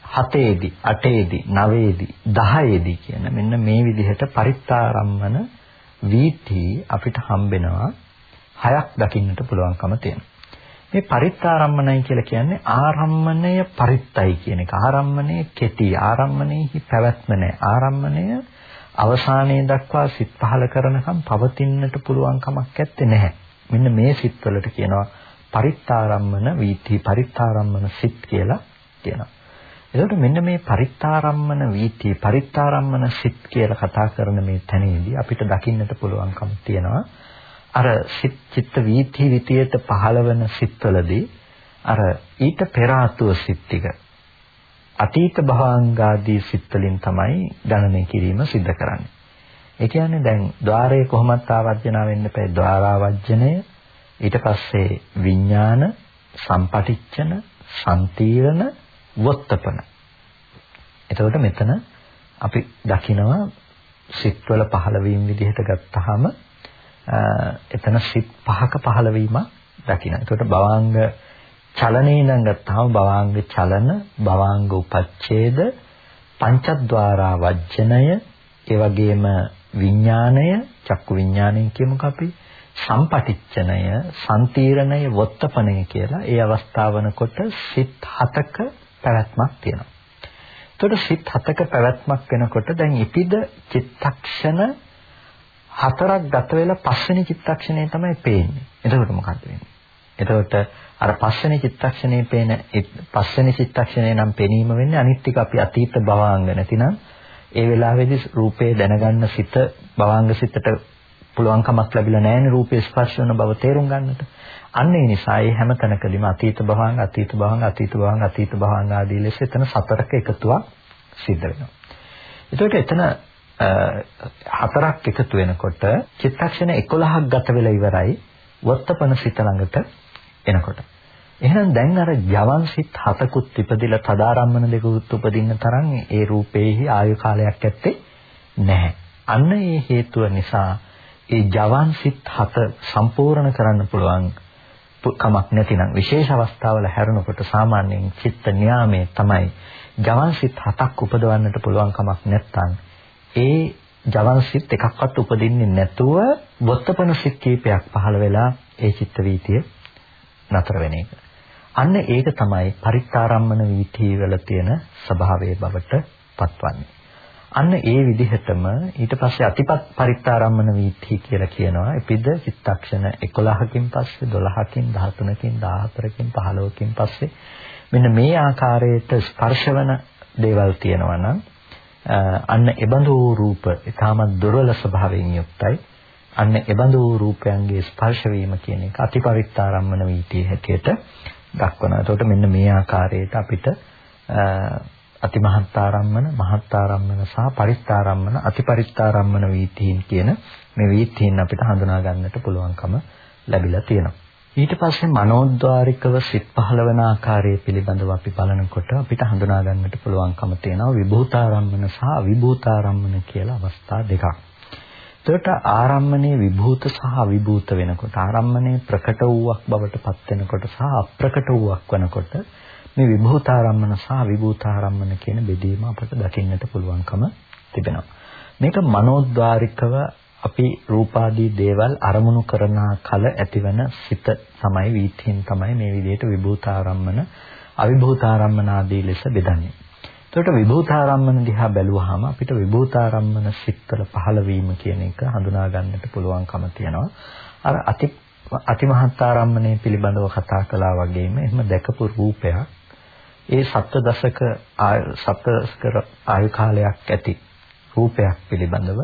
හතේදී, අටේදී, නවයේදී, දහයේදී කියන මෙන්න මේ විදිහට පරිත්තාරම්මන වීති අපිට හම්බෙනවා හයක් දකින්නට පුළුවන්කම තියෙනවා. මේ පරිත්තාරම්මණය කියලා කියන්නේ ආරම්මණය පරිත්තයි කියන එක. ආරම්මණය කෙටි. ආරම්මණයෙහි පැවැත්ම නැහැ. ආරම්මණය අවසානයේ දක්වා සිත් පහල කරනකම් පවතින්නට පුළුවන් කමක් නැත්තේ නැහැ. මෙන්න මේ සිත්වලට කියනවා පරිත්තාරම්මන වීති පරිත්තාරම්මන සිත් කියලා කියනවා. එතකොට මෙන්න මේ පරිත්තාරම්මන වීති පරිත්තාරම්මන සිත් කියලා කතා කරන මේ තැනේදී අපිට දකින්නට පුළුවන්කම තියෙනවා අර සිත් චිත්ත වීති විතියට පහළවන සිත්වලදී අර ඊට පෙර ආතුව සිත් ටික අතීත භවංගාදී සිත් වලින් තමයි ගණනය කිරීම සිද්ධ කරන්නේ. ඒ කියන්නේ දැන් ద్వාරයේ කොහොමත් ආවර්ජනා වෙන්න පෑ ద్వාරාවර්ජණය ඊට පස්සේ විඥාන සම්පටිච්ඡන සම්තිරණ වොත්තපන. එතකොට මෙතන අපි දකිනවා සිත්වල පහළ වීම විදිහට ගත්තාම එතන සිත් පහක පහළ වීමක් දකින්න. ඒකට භවාංග චලනේ නම් ගත්තාම භවාංග චලන, භවාංග උපච්ඡේද, පංචද්වාරා වජ්ජනය, ඒ වගේම විඥාණය, චක්කු විඥාණය කියමුක අපි, සම්පටිච්ඡනය, සම්තීරණය, වොත්තපණය කියලා ඒ අවස්ථාවනකොට සිත් හතක පැවැත්මක් තියෙනවා. එතකොට සිත් හතක පැවැත්මක් වෙනකොට දැන් ඉපිද චිත්තක්ෂණ හතරක් ගත වෙලා පස්වෙනි චිත්තක්ෂණය තමයි පේන්නේ. එතකොට මොකද වෙන්නේ? එතකොට අර පස්වෙනි චිත්තක්ෂණයේ පේන පස්වෙනි චිත්තක්ෂණය නම් පෙනීම වෙන්නේ අනිත් ටික අපි අතීත භවාංග නැතිනම් ඒ වෙලාවේදී රූපේ දැනගන්න සිත භවාංග සිතට පුළුවන් කමක් ලැබිලා නැහැ නේ රූපේ ස්පර්ශ වෙන බව තේරුම් ගන්නට. අන්න ඒ නිසා මේ හැම තැනකදීම අතීත භවාංග අතීත භවාංග අතීත භවාංග අතීත භවාංග ආදී ලෙස එතන සතරක එකතුවක් සිද්ධ වෙනවා. එතකොට එතන හතරක් එකතු වෙනකොට චිත්තක්ෂණ 11ක් ගත වෙලා ඉවරයි වත්තපන සිත ළඟට එනකොට. එහෙනම් දැන් අර ජවන් සිත් හතකුත් ඉපදිලා තදාරම්මන දෙකුත් උපදින්න තරම් ඒ රූපේහි ආයු කාලයක් ඇත්තේ නැහැ. අන්න ඒ හේතුව නිසා ඒ ජවන් සිත් හත සම්පූර්ණ කරන්න පුළුවන් කමක් නැතිනම් විශේෂ අවස්ථාවල හැරුණකොට සාමාන්‍යයෙන් චිත්ත නියාමයේ තමයි ජවන් සිත් හතක් උපදවන්නට පුළුවන් කමක් නැත්නම් ඒ ජවන් සිත් එකක්වත් උපදින්නේ නැතුව වොත්තපන සිත් කීපයක් පහළ වෙලා ඒ චිත්ත වීතිය නතර වෙන එක. අන්න ඒක තමයි පරිත්තාරම්මන වීතිය වල තියෙන ස්වභාවයේ බවට පත්වන්නේ. අන්න ඒ විදිහටම ඊට පස්සේ අතිපත් පරිත්තාරම්මන වීථි කියලා කියනවා. එපිද චිත්තක්ෂණ 11කින් පස්සේ 12කින් 13කින් 14කින් 15කින් පස්සේ මෙන්න මේ ආකාරයට ස්පර්ශවන දේවල් තියෙනවා නම් අන්න එබඳු රූප ඊටමත් දුර්වල ස්වභාවයෙන් යුක්තයි. අන්න එබඳු රූපයන්ගේ ස්පර්ශ වීම කියන එක අතිපරිත්තාරම්මන වීතිය හැටියට දක්වනවා. එතකොට මෙන්න මේ ආකාරයට අපිට අතිමහත්තාරම්මන, මහත්තාරම්මන සහ පරිත්තාරම්මන, අතිපරිත්තාරම්මන වීතීන් කියන මේ වීතීන් අපිට හඳුනා ගන්නට පුළුවන්කම ලැබිලා තියෙනවා. ඊට පස්සේ මනෝද්වාරිකව සිත් පහළවන ආකාරය පිළිබඳව අපි බලනකොට අපිට හඳුනා ගන්නට පුළුවන්කම තියෙනවා විභූතාරම්මන සහ අවිභූතාරම්මන කියලා අවස්ථා දෙකක්. එතකොට ආරම්මණය විභූත සහ අවිභූත වෙනකොට ආරම්මණය ප්‍රකට වූවක් බවට පත් වෙනකොට සහ අප්‍රකට වූවක් වෙනකොට මේ විභූතාරම්මන සහ විභූතාරම්මන කියන බෙදීම අපට දකින්නට පුළුවන්කම තිබෙනවා. මේක මනෝද්වාරිකව අපි රූපාදී දේවල් අරමුණු කරන කල ඇතිවන සිත තමයි වීථීන් තමයි මේ විදිහට විභූතාරම්මන අවිභූතාරම්මන ආදී ලෙස බෙදන්නේ. එතකොට විභූතාරම්මන දිහා බැලුවාම අපිට විභූතාරම්මන සිත්වල පහළ වීම කියන එක හඳුනා ගන්නට පුළුවන්කම තියෙනවා. අර අති අතිමහත්තාරම්මණය පිළිබඳව කතා කළා වගේම එහෙම දැකපු රූපයක් ඒ සත්ව දශක සත්වස්කර ආයු කාලයක් ඇති රූපයක් පිළිබඳව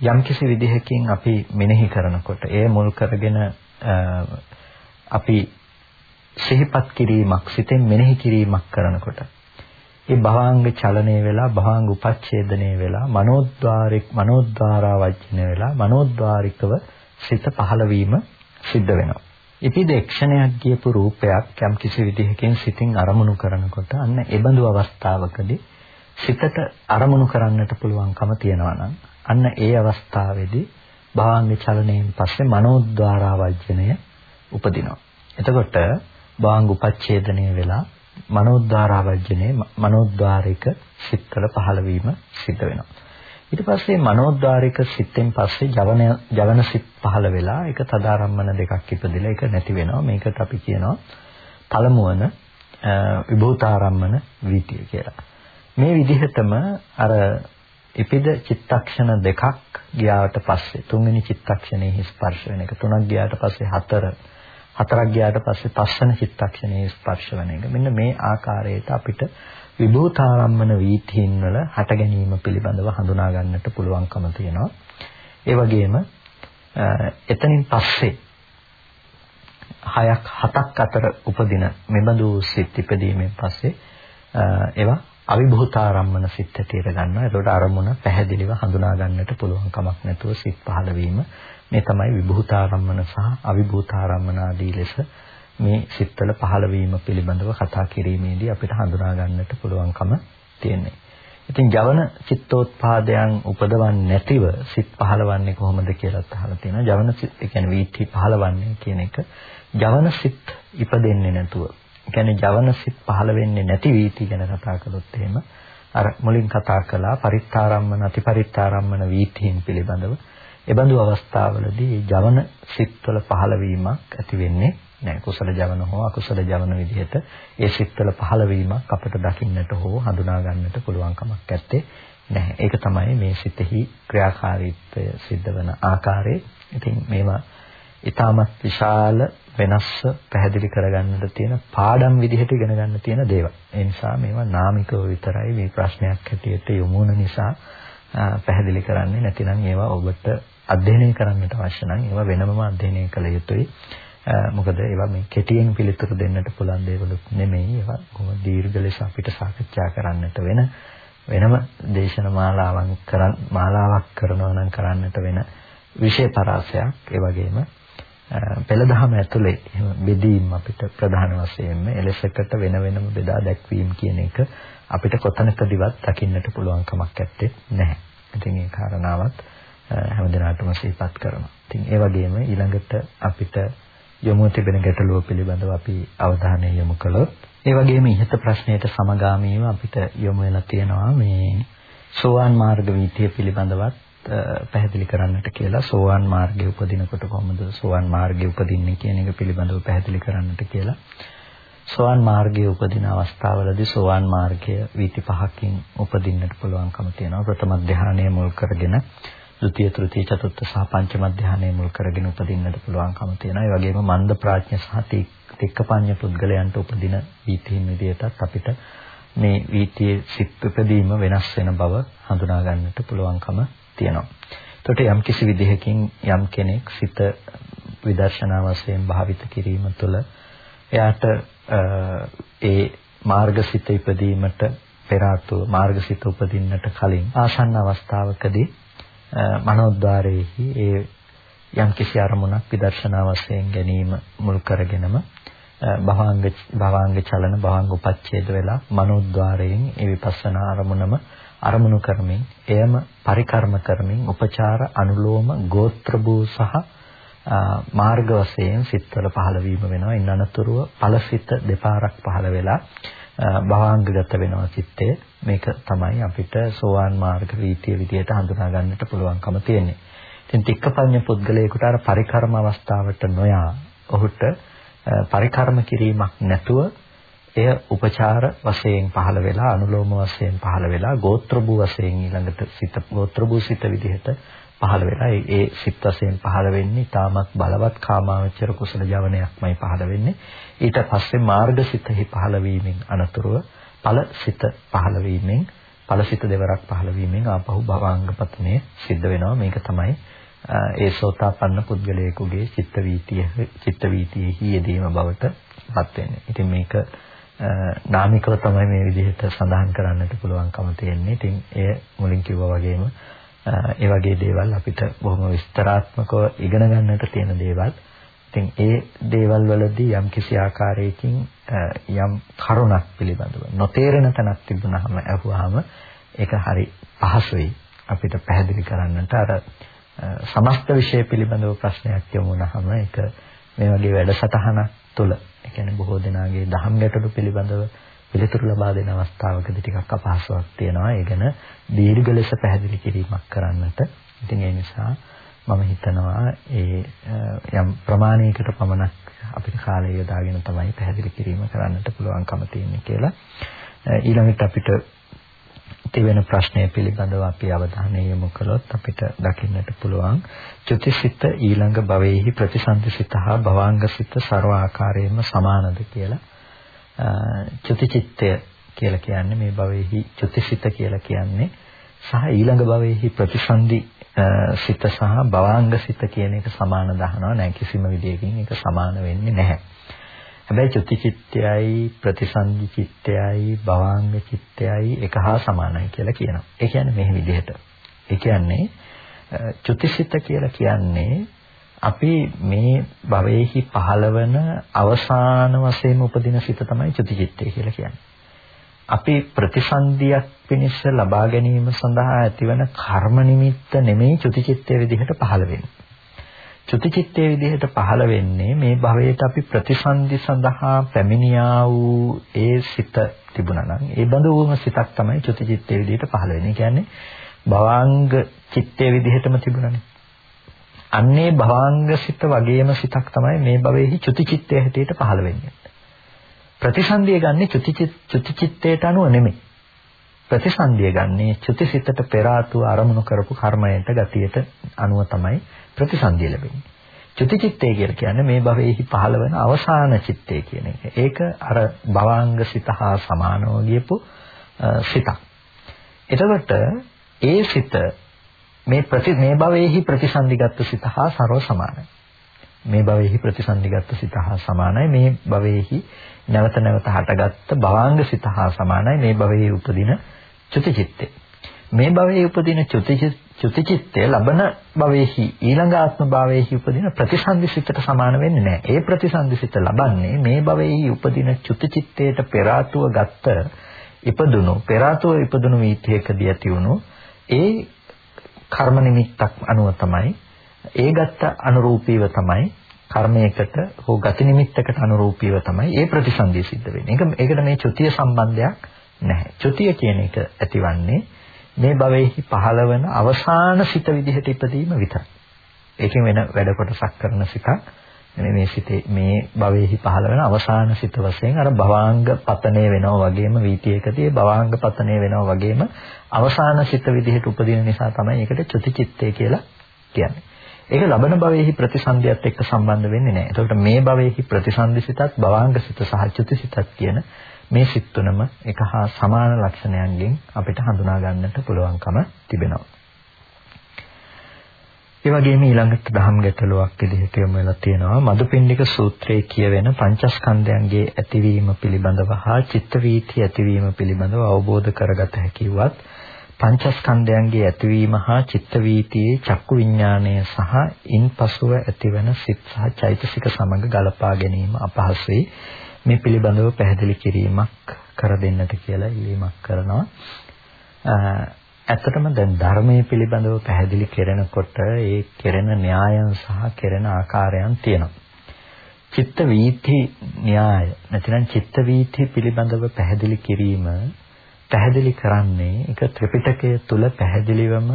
යම්කිසි විදිහකින් අපි මෙනෙහි කරනකොට එය මුල් කරගෙන අපි සිහිපත් කිරීමක් සිතෙන් මෙනෙහි කිරීමක් කරනකොට ඒ භවාංග චලනය වෙලා භවාංග උපච්ඡේදනය වෙලා මනෝද්වාරික මනෝද්වාරා වජ්ජනය වෙලා මනෝද්වාරිකව සිත පහළ වීම සිද්ධ වෙනවා. ඉතින් එක්ෂණයක් ගියපු රූපයක් යම් කිසි විදිහකින් සිතින් අරමුණු කරනකොට අන්න ඒබඳු අවස්ථාවකදී සිතට අරමුණු කරන්නට පුළුවන්කම තියෙනවා නම් අන්න ඒ අවස්ථාවේදී භාංග චලනයෙන් පස්සේ මනෝද්වාරා වජ්ජනය උපදිනවා. එතකොට භාංග උපච්ඡේදනය වෙලා මනෝද්වාරා වජ්ජනයේ මනෝද්වාරික සිත්වල පහළ වීම සිද්ධ වෙනවා. ඊට පස්සේ මනෝද්වාරික සිත්ෙන් පස්සේ ජවන ජවන සිත් පහළ වෙලා ඒක තදාරම්මන දෙකක් ඉපදිලා ඒක නැති වෙනවා මේකට අපි කියනවා පළමුවන විභූතාරම්මන වීතිය කියලා. මේ විදිහටම අර ඉපිද චිත්තක්ෂණ දෙකක් ගියාට පස්සේ තුන්වෙනි චිත්තක්ෂණයේ ස්පර්ශ වෙන එක තුනක් ගියාට පස්සේ හතර හතරක් ගියාට පස්සේ පස්වන චිත්තක්ෂණයේ ස්පර්ශ වෙන එක මෙන්න මේ ආකාරයට අපිට විභූතාරම්මන වීථීන් වල හට ගැනීම පිළිබඳව හඳුනා ගන්නට පුළුවන්කම තියෙනවා. ඒ වගේම එතනින් පස්සේ හයක් හතක් අතර උපදින මෙබඳු සිත් ඉපදීමෙන් පස්සේ ඒවා අවිභූතාරම්මන සිත් හැටියට ගන්නවා. ඒකට අරමුණ පැහැදිලිව හඳුනා ගන්නට පුළුවන් කමක් නැතුව සිත් පහළ වීම මේ තමයි විභූතාරම්මන සහ අවිභූතාරම්මන ආදී ලෙස මේ සිත්වල පහළ වීම පිළිබඳව කතා කිරීමේදී අපිට හඳුනා ගන්නට පුළුවන්කම තියෙන්නේ. ඉතින් ජවන චිත්තෝත්පාදයන් උපදවන්නේ නැතිව සිත් පහළවන්නේ කොහොමද කියලාත් අහලා තියෙනවා. ජවන සිත් ඒ කියන්නේ වීථි පහළවන්නේ කියන එක ජවන සිත් ඉපදෙන්නේ නැතුව. ඒ කියන්නේ ජවන සිත් පහළ වෙන්නේ නැති වීථි ගැන කතා කළොත් එහෙම අර මුලින් කතා කළා පරිත්තාරම්මන අතිපරිත්තාරම්මන වීථීන් පිළිබඳව. එබඳු අවස්ථාවලදී ජවන සිත්වල පහළවීමක් ඇති වෙන්නේ නෑ කුසල ජවන හෝ අකුසල ජවන විදිහට ඒ සිත්වල පහළ වීමක් අපිට දකින්නට හෝ හඳුනා ගන්නට පුළුවන් කමක් නැත්තේ නැහැ. ඒක තමයි මේ සිතෙහි ක්‍රියාකාරීත්වය සිද්ධ වෙන ආකාරය. ඉතින් මේවා ඊටමත් විශාල වෙනස්ස පැහැදිලි කරගන්නට තියෙන පාඩම් විදිහට ඉගෙන ගන්න තියෙන දේවල්. ඒ නිසා මේවා නාමිකව විතරයි මේ ප්‍රශ්නයක් හැටියට යොමු වුණ නිසා පැහැදිලි කරන්නේ නැතිනම් ඒවා ඔබට අධ්‍යයනය කරන්නට අවශ්‍ය නම් ඒවා වෙනමම අධ්‍යයනය කළ යුතුයි. මොකද ඒවා මේ කෙටියෙන් පිළිතුරු දෙන්නට පුළුවන් දේවලුත් නෙමෙයි. ඒවා කොහොම දීර්ඝ ලෙස අපිට සාකච්ඡා කරන්නට වෙන වෙනම දේශන මාලාවක් කරන් මාලාවක් කරනවා නම් කරන්නට වෙන විශේෂ පරාසයක් ඒ වගේම පෙළදහම ඇතුලේ බෙදීම් අපිට ප්‍රධාන වශයෙන්ම එලෙසකට වෙන වෙනම බෙදා දැක්වීම කියන එක අපිට කොතනකදීවත් දකින්නට පුළුවන් කමක් නැත්තේ නැහැ. ඉතින් ඒ කාරණාවත් හැමදිනාටම සිහිපත් කරනවා. ඉතින් ඒ වගේම ඊළඟට අපිට යොමු තිබෙන ගැටලුව පිළිබඳව අපි අවධානය යොමු කළොත් ඒ වගේම ඉහත ප්‍රශ්නයට සමගාමීව අපිට යොමු වෙලා තියෙනවා මේ සෝවාන් මාර්ග වීතිය පිළිබඳවත් පැහැදිලි කරන්නට කියලා. සෝවාන් මාර්ගයේ උපදිනකොට කොහොමද සෝවාන් මාර්ගයේ උපදින්නේ කියන එක පිළිබඳව පැහැදිලි කරන්නට කියලා. සෝවාන් මාර්ගයේ උපදින අවස්ථාවලදී සෝවාන් මාර්ගය වීති පහකින් උපදින්නට පුළුවන්කම තියෙනවා. ප්‍රථම ධානය මුල් කරගෙන ဒုတိ ය තෘතිය චතුර්ථ සහ පංචම ධානය මුල් කරගෙන උපදින්නට පුළුවන්කම තියෙනවා ඒ වගේම මන්ද ප්‍රඥ සහ තික්කපඤ්ඤ පුද්ගලයන්ට උපදින වීතීන් විදියටත් අපිට මේ වීතියේ සිත් උපදීම වෙනස් වෙන බව හඳුනා ගන්නට පුළුවන්කම තියෙනවා. එතකොට යම් කිසි විදිහකින් යම් කෙනෙක් සිත විදර්ශනා වශයෙන් භාවිත කිරීම තුළ එයාට ඒ මාර්ගසිත ඉපදීමට පෙර ආතුව මාර්ගසිත උපදින්නට කලින් ආසන්න අවස්ථාවකදී මනෝද්වාරයේහි ඒ යම් කිසි අරමුණක් විදර්ශනා වශයෙන් ගැනීම මුල් කරගෙනම භවංග භවංග චලන භවංග උපච්ඡේද වෙලා මනෝද්වාරයෙන් ඒ විපස්සනා අරමුණම අරමුණු කරමින් එයම පරිකර්ම කරමින් උපචාර අනුලෝම ගෝත්‍ර භූ සහ මාර්ග වශයෙන් සිත්වල පහළ වීම වෙනවා. ඉන් අනතුරුව ඵලසිත දෙපාරක් පහළ වෙලා භවංගගත වෙනවා සිත්තේ. මේක තමයි අපිට සෝවාන් මාර්ග රීතිය විදියට හඳුනා ගන්නට පුළුවන්කම තියෙන්නේ. ඉතින් තික්කපඤ්ඤ පුද්ගලයාට අර පරිකර්ම අවස්ථාවට නොයා ඔහුට පරිකර්ම කිරීමක් නැතුව එය උපචාර වශයෙන් පහළ වෙලා අනුලෝම වශයෙන් පහළ වෙලා ගෝත්‍ර භූ වශයෙන් ඊළඟට සිත ගෝත්‍ර භූ සිත විදිහට පහළ වෙලා ඒ සිත් වශයෙන් පහළ වෙන්නේ ඊටමත් බලවත් කාමාවචර කුසල ජවනයක්මයි පහළ වෙන්නේ ඊට පස්සේ මාර්ග සිතෙහි පහළ වීමෙන් අනතුරුව ඵල සිත පහළ වීමෙන් ඵල සිත දෙවරක් පහළ වීමෙන් ආපහු භවාංග පතනය සිද්ධ වෙනවා මේක තමයි ඒ සෝතාපන්න පුද්ගලයෙකුගේ චිත්ත වීතිය චිත්ත වීතියෙහි යෙදීම බවට පත් වෙන්නේ. ඉතින් මේක නාමිකව තමයි මේ විදිහට සඳහන් කරන්නට පුළුවන්කම තියෙන්නේ. ඉතින් එය මුලින් කිව්වා වගේම ඒ වගේ දේවල් අපිට බොහොම විස්තරාත්මකව ඉගෙන ගන්නට තියෙන දේවල්. ඉතින් ඒ දේවල් වලදී යම් කිසි ආකාරයකින් යම් කරුණක් පිළිබඳව නොතේරෙන තැනක් තිබුණාම අහුවාම ඒක හරි පහසුයි අපිට පැහැදිලි කරන්නට අර සමස්ත විෂය පිළිබඳව ප්‍රශ්නයක් යොමු වුණාම ඒක මේ වගේ වැඩසටහනක් තුළ ඒ කියන්නේ බොහෝ දෙනාගේ දහම් ගැටලු පිළිබඳව පිළිතුරු ලබා දෙන අවස්ථාවකදී ටිකක් අපහසුයක් තියෙනවා. ඒ ගැන දීර්ඝ ලෙස පැහැදිලි කිරීමක් කරන්නට. ඉතින් ඒ නිසා මම හිතනවා ඒ යම් ප්‍රමාණයකට පමණක් අපිට කාලය යොදාගෙන තමයි පැහැදිලි කිරීම කරන්නට පුළුවන්කම තියෙන්නේ කියලා. ඊළඟට අපිට තිබෙන ප්‍රශ්නය පිළිබඳව අපි අවධානය යොමු කළොත් අපිට දකින්නට පුළුවන් චුතිසිත ඊළඟ භවයේහි ප්‍රතිසන්දිසිත හා භවාංගසිත ਸਰව ආකාරයෙන්ම සමානද කියලා. චුතිචිත්තය කියලා කියන්නේ මේ භවයේහි චුතිසිත කියලා කියන්නේ සහ ඊළඟ භවයේහි ප්‍රතිසන්දි සිත සහ භවාංගසිත කියන එක සමාන දහනවා නෑ කිසිම විදියකින් ඒක සමාන වෙන්නේ නැහැ. හැබැයි චුති චිත්තයයි ප්‍රතිසන්දි චිත්තයයි භවාංග චිත්තයයි එක හා සමානයි කියලා කියනවා. ඒ කියන්නේ මේ විදිහට. ඒ කියන්නේ චුතිසිත කියලා කියන්නේ අපි මේ භවයේහි පහළවන අවසාන වශයෙන් උපදින සිත තමයි චුති චිත්තය කියලා කියන්නේ. අපි ප්‍රතිසන්දියක් පිණිස ලබා ගැනීම සඳහා ඇතිවන කර්ම නිමිත්ත නෙමෙයි චුති චිත්තය විදිහට පහළ වෙන්නේ. චුතිචිත්තයේ විදිහට පහළ වෙන්නේ මේ භවයට අපි ප්‍රතිසන්දි සඳහා පැමිණියා වූ ඒ සිත තිබුණා නම් ඒ බඳු වූම සිතක් තමයි චුතිචිත්තයේ විදිහට පහළ වෙන්නේ. කියන්නේ භවාංග චිත්තයේ විදිහටම තිබුණානේ. අන්නේ භවාංග සිත වගේම සිතක් තමයි මේ භවයේහි චුතිචිත්තයේ හැටියට පහළ වෙන්නේ. ප්‍රතිසන්දිය ගන්නේ චුතිචිත්තයට අනුව නෙමෙයි. ප්‍රතිසන්දිය ගන්නේ චුතිසිතට පෙර ආතුව අරමුණු කරපු කර්මයට ගතියට අනුව තමයි ප්‍රතිසන්දිය ලැබෙන්නේ. චුති චිත්තය කියලා කියන්නේ මේ භවයේහි පහළ වෙන අවසාන චිත්තය කියන එක. ඒක අර භවාංග සිත හා සමානව ගියපු සිතක්. එතකොට ඒ සිත මේ ප්‍රති මේ භවයේහි ප්‍රතිසන්දිගත් සිත හා ਸਰව සමානයි. මේ භවයේහි ප්‍රතිසන්දිගත් සිත හා සමානයි. මේ භවයේහි නැවත නැවත හටගත්ත භවාංග සිත හා සමානයි. මේ භවයේ උපදින චුතිචිත්තේ. මේ භවයේ උපදින චුතිචිත්තය ලබන භවයේහි ඊළඟ ආත්ම භවයේහි උපදින ප්‍රතිසන්දිසිතට සමාන වෙන්නේ නැහැ. ඒ ප්‍රතිසන්දිසිත ලබන්නේ මේ භවයේහි උපදින චුතිචිත්තයට පෙර ආතුව ගත්ත ඉපදුණු පෙර ආතුව ඉපදුණු වීතියකදී ඇති වුණු ඒ කර්ම නිමිත්තක් අනුව තමයි ඒ ගත්ත අනුරූපීව තමයි කර්මයකට හෝ ගති නිමිත්තකට අනුරූපීව තමයි ඒ ප්‍රතිසන්දිය සිද්ධ වෙන්නේ. ඒක ඒකට මේ චුතිය සම්බන්ධයක් නැහැ. චුතිය කියන එක ඇතිවන්නේ මේ භවයේහි පහළවන අවසාන සිත විදිහට ඉපදීම විතරයි. ඒකෙන් වෙන වැඩ කොටසක් කරන සිතක් නෙමෙයි මේ සිතේ මේ භවයේහි පහළ වෙන අවසාන සිත වශයෙන් අර භවාංග පතනය වෙනවා වගේම වීතියකදී භවාංග පතනය වෙනවා වගේම අවසාන සිත විදිහට උපදින නිසා තමයි ඒකට චුති චිත්තය කියලා කියන්නේ. ඒක ලබන භවයේහි ප්‍රතිසන්දියත් එක්ක සම්බන්ධ වෙන්නේ නැහැ. එතකොට මේ භවයේහි ප්‍රතිසන්දිසිතත් භවාංග සිත සහ චුති සිතත් කියන මේ සිත් තුනම එක හා සමාන ලක්ෂණයන්ගෙන් අපිට හඳුනා ගන්නට පුළුවන්කම තිබෙනවා. ඒ වගේම ඊළඟට දහම් ගැටලුවක් විදිහට යොමු වෙලා තියෙනවා මදුපිණ්ඩික සූත්‍රයේ කියවෙන පංචස්කන්ධයන්ගේ ඇතිවීම පිළිබඳව හා චිත්ත වීති ඇතිවීම පිළිබඳව අවබෝධ කරගත හැකියවත් පංචස්කන්ධයන්ගේ ඇතිවීම හා චිත්ත වීතියේ චක්කු විඥාණය සහ ඉන්පසුව ඇතිවන සිත් සහ චෛතසික සමග ගලපා ගැනීම අපහසුයි මේ පිළිබඳව පැහැදිලි කිරීමක් කර දෙන්නට කියලා ඉල්ලීමක් කරනවා. ඇත්තටම දැන් ධර්මයේ පිළිබඳව පැහැදිලි කරනකොට ඒ කෙරෙන න්‍යායන් සහ කෙරෙන ආකාරයන් තියෙනවා. චිත්ත වීති න්‍යාය නැතිනම් චිත්ත වීති පිළිබඳව පැහැදිලි කිරීම පැහැදිලි කරන්නේ ඒක ත්‍රිපිටකය තුල පැහැදිලිවම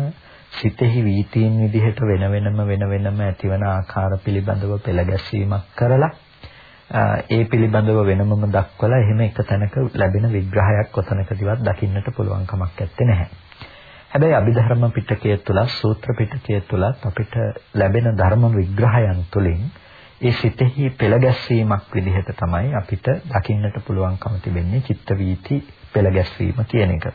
සිතෙහි වීතීන් විදිහට වෙන වෙනම වෙන වෙනම ඇතිවන ආකාර පිළිබඳව පෙළ ගැස්වීමක් කරලා ඒ පිළිබඳව වෙනමම දක්වලා එහෙම එක තැනක ලැබෙන විග්‍රහයක් කොතනකදීවත් දකින්නට පුළුවන් කමක් නැත්තේ. හැබැයි අභිධර්ම පිටකය තුල සූත්‍ර පිටකය තුලත් අපිට ලැබෙන ධර්ම විග්‍රහයන් තුලින් ඒ සිතෙහි පෙළගැස්වීමක් විදිහට තමයි අපිට දකින්නට පුළුවන්කම තිබෙන්නේ චිත්ත වීති පෙළගැස්වීම කියන එක.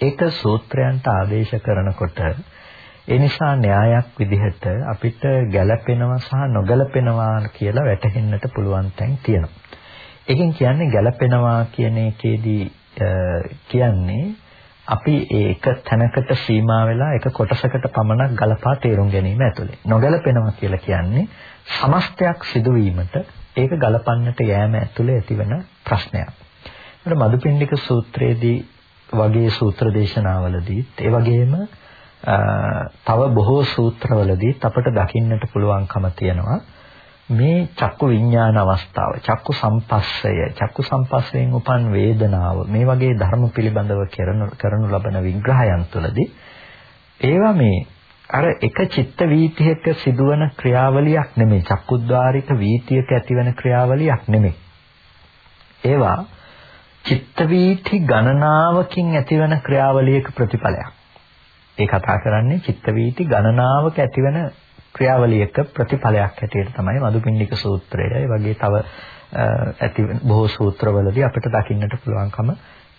ඒක සූත්‍රයන්ට ආදේශ කරනකොට ඒ නිසා න්‍යායක් විදිහට අපිට ගැළපෙනවා සහ නොගැළපෙනවා කියලා වැටහෙන්නට පුළුවන් තැන් තියෙනවා. ඒකෙන් කියන්නේ ගැළපෙනවා කියන එකේදී කියන්නේ අපි ඒක තැනකට සීමා වෙලා එක කොටසකට පමණක් ගලපා තේරුම් ගැනීම ඇතුලේ. නොගැලපෙනවා කියලා කියන්නේ සමස්තයක් සිදුවීමට ඒක ගලපන්නට යෑම ඇතුලේ ඇතිවන ප්‍රශ්නයක්. ඒකට මදුපිණ්ඩික සූත්‍රයේදී වගේ සූත්‍ර දේශනාවලදීත් ඒ වගේම තව බොහෝ සූත්‍රවලදීත් අපට දකින්නට පුළුවන්කම තියෙනවා. මේ චක්කු විඥාන අවස්ථාව චක්කු සම්පස්සය චක්කු සම්පස්සයෙන් උපන් වේදනාව මේ වගේ ධර්ම පිළිබඳව කරනු කරනු ලබන විග්‍රහයන් තුළදී ඒවා මේ අර එක චිත්ත වීතියක සිදුවන ක්‍රියාවලියක් නෙමෙයි චක්කුද්්වාරික වීතියක ඇතිවන ක්‍රියාවලියක් නෙමෙයි. ඒවා චිත්ත වීති ගණනාවකින් ඇතිවන ක්‍රියාවලියක ප්‍රතිඵලයක් ඒ කතා කරන්නේ චිත්ත වීති ගණනාවක ඇතිවන ක්‍රියාවලියක ප්‍රතිඵලයක් හැටියට තමයි මදුපිණ්ඩික සූත්‍රය. ඒ වගේ තව ඇති බොහෝ සූත්‍රවලදී අපිට දකින්නට පුළුවන්කම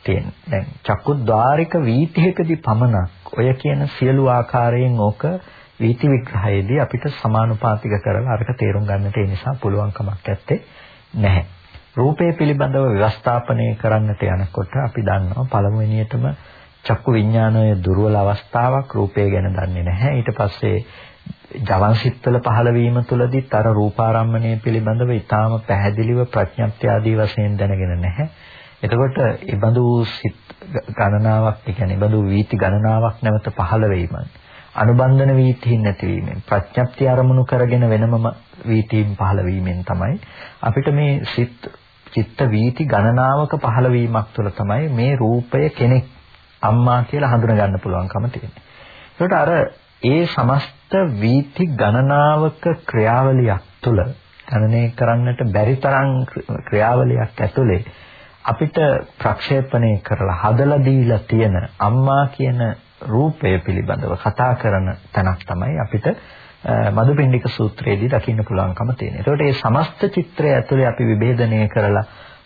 තියෙනවා. දැන් චක්කුද්්වාරික වීතියකදී පමණක් ඔය කියන සියලු ආකාරයෙන් ඕක වීති විග්‍රහයේදී අපිට සමානුපාතික කරලා අරක තේරුම් ගන්නට ඒ නිසා පුළුවන්කමක් නැත්තේ නැහැ. රූපය පිළිබඳව ව්‍යවස්ථාපනය කරන්නට යනකොට අපි දන්නවා පළමුවෙනියටම චක්කු විඥානය දුර්වල අවස්ථාවක් රූපය ගැන දන්නේ නැහැ. ඊට පස්සේ ජවන් සිත්වල පහළ වීම තුළදීත් අර රූපාරම්මණය පිළිබඳව ඊටාම පැහැදිලිව ප්‍රඥප්ති ආදී වශයෙන් දැනගෙන නැහැ. එතකොට ඉබඳු සිත් ගණනාවක්, ඒ කියන්නේ ඉබඳු වීති ගණනාවක් නැවත පහළ වීම. අනුබන්ධන වීතීන් නැතිවීමෙන් ප්‍රඥප්ති අරමුණු කරගෙන වෙනමම වීතීන් පහළ වීමෙන් තමයි අපිට මේ සිත් චිත්ත වීති ගණනාවක පහළ වීමක් තුළ තමයි මේ රූපය කෙනෙක් අම්මා කියලා හඳුනා ගන්න පුළුවන්කම තියෙනවා. ඒකට අර ඒ සමස්ත වීති ගණනාවක ක්‍රියාවලියක් තුළ ගණනය කරන්නට බැරි තරම් ක්‍රියාවලියක් ඇතුලේ අපිට ප්‍රක්ෂේපණය කරලා හදලා දීලා තියෙන අම්මා කියන රූපය පිළිබඳව කතා කරන තැනක් තමයි අපිට මදුපිණ්ඩික සූත්‍රයේදී දකින්න පුළුවන්කම තියෙනවා. ඒකට මේ සමස්ත චිත්‍රය ඇතුලේ අපි විභේදනය කරලා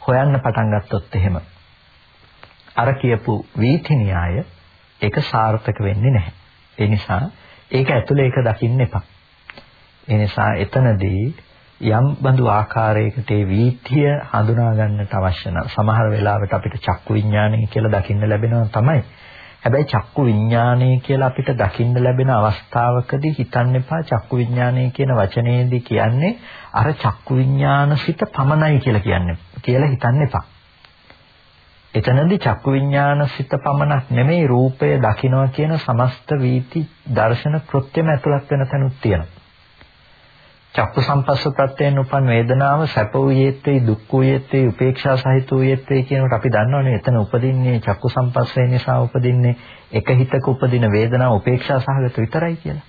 හොයන්න පටන් ගත්තොත් එහෙම අර කියපු වීති න්‍යාය ඒක සාර්ථක වෙන්නේ නැහැ. ඒ නිසා ඒක ඇතුලේ ඒක දකින්න එපා. ඒ නිසා එතනදී යම් බඳු ආකාරයකට ඒ වීතිය හඳුනා ගන්නට අවශ්‍ය නම් සමහර වෙලාවට අපිට චක්කු විඥානය කියලා දකින්න ලැබෙනවා තමයි. හැබැයි චක්කු විඥානය කියලා අපිට දකින්න ලැබෙන අවස්ථාවකදී හිතන්න එපා චක්කු විඥානය කියන වචනේදී කියන්නේ අර චක්කු විඥානසිත පමණයි කියලා කියන්නේ කියලා හිතන්න එපා. එතනදී චක්කු විඥානසිත පමණක් නෙමෙයි රූපය දකිනවා කියන සමස්ත වීති දර්ශන කෘත්‍යම ඇතුළත් වෙන තැනුත් තියෙනවා. චක්කු සම්පස්ස ප්‍රත්‍යයෙන් උපන් වේදනාව සැප වූයේත් වේ දුක් වූයේත් වේ උපේක්ෂා සහිත වූයේත් වේ කියනකොට අපි දන්නවනේ එතන උපදින්නේ චක්කු සම්පස්සේ නිසා උපදින්නේ එක හිතක උපදින වේදනාව උපේක්ෂා සහගත විතරයි කියලා.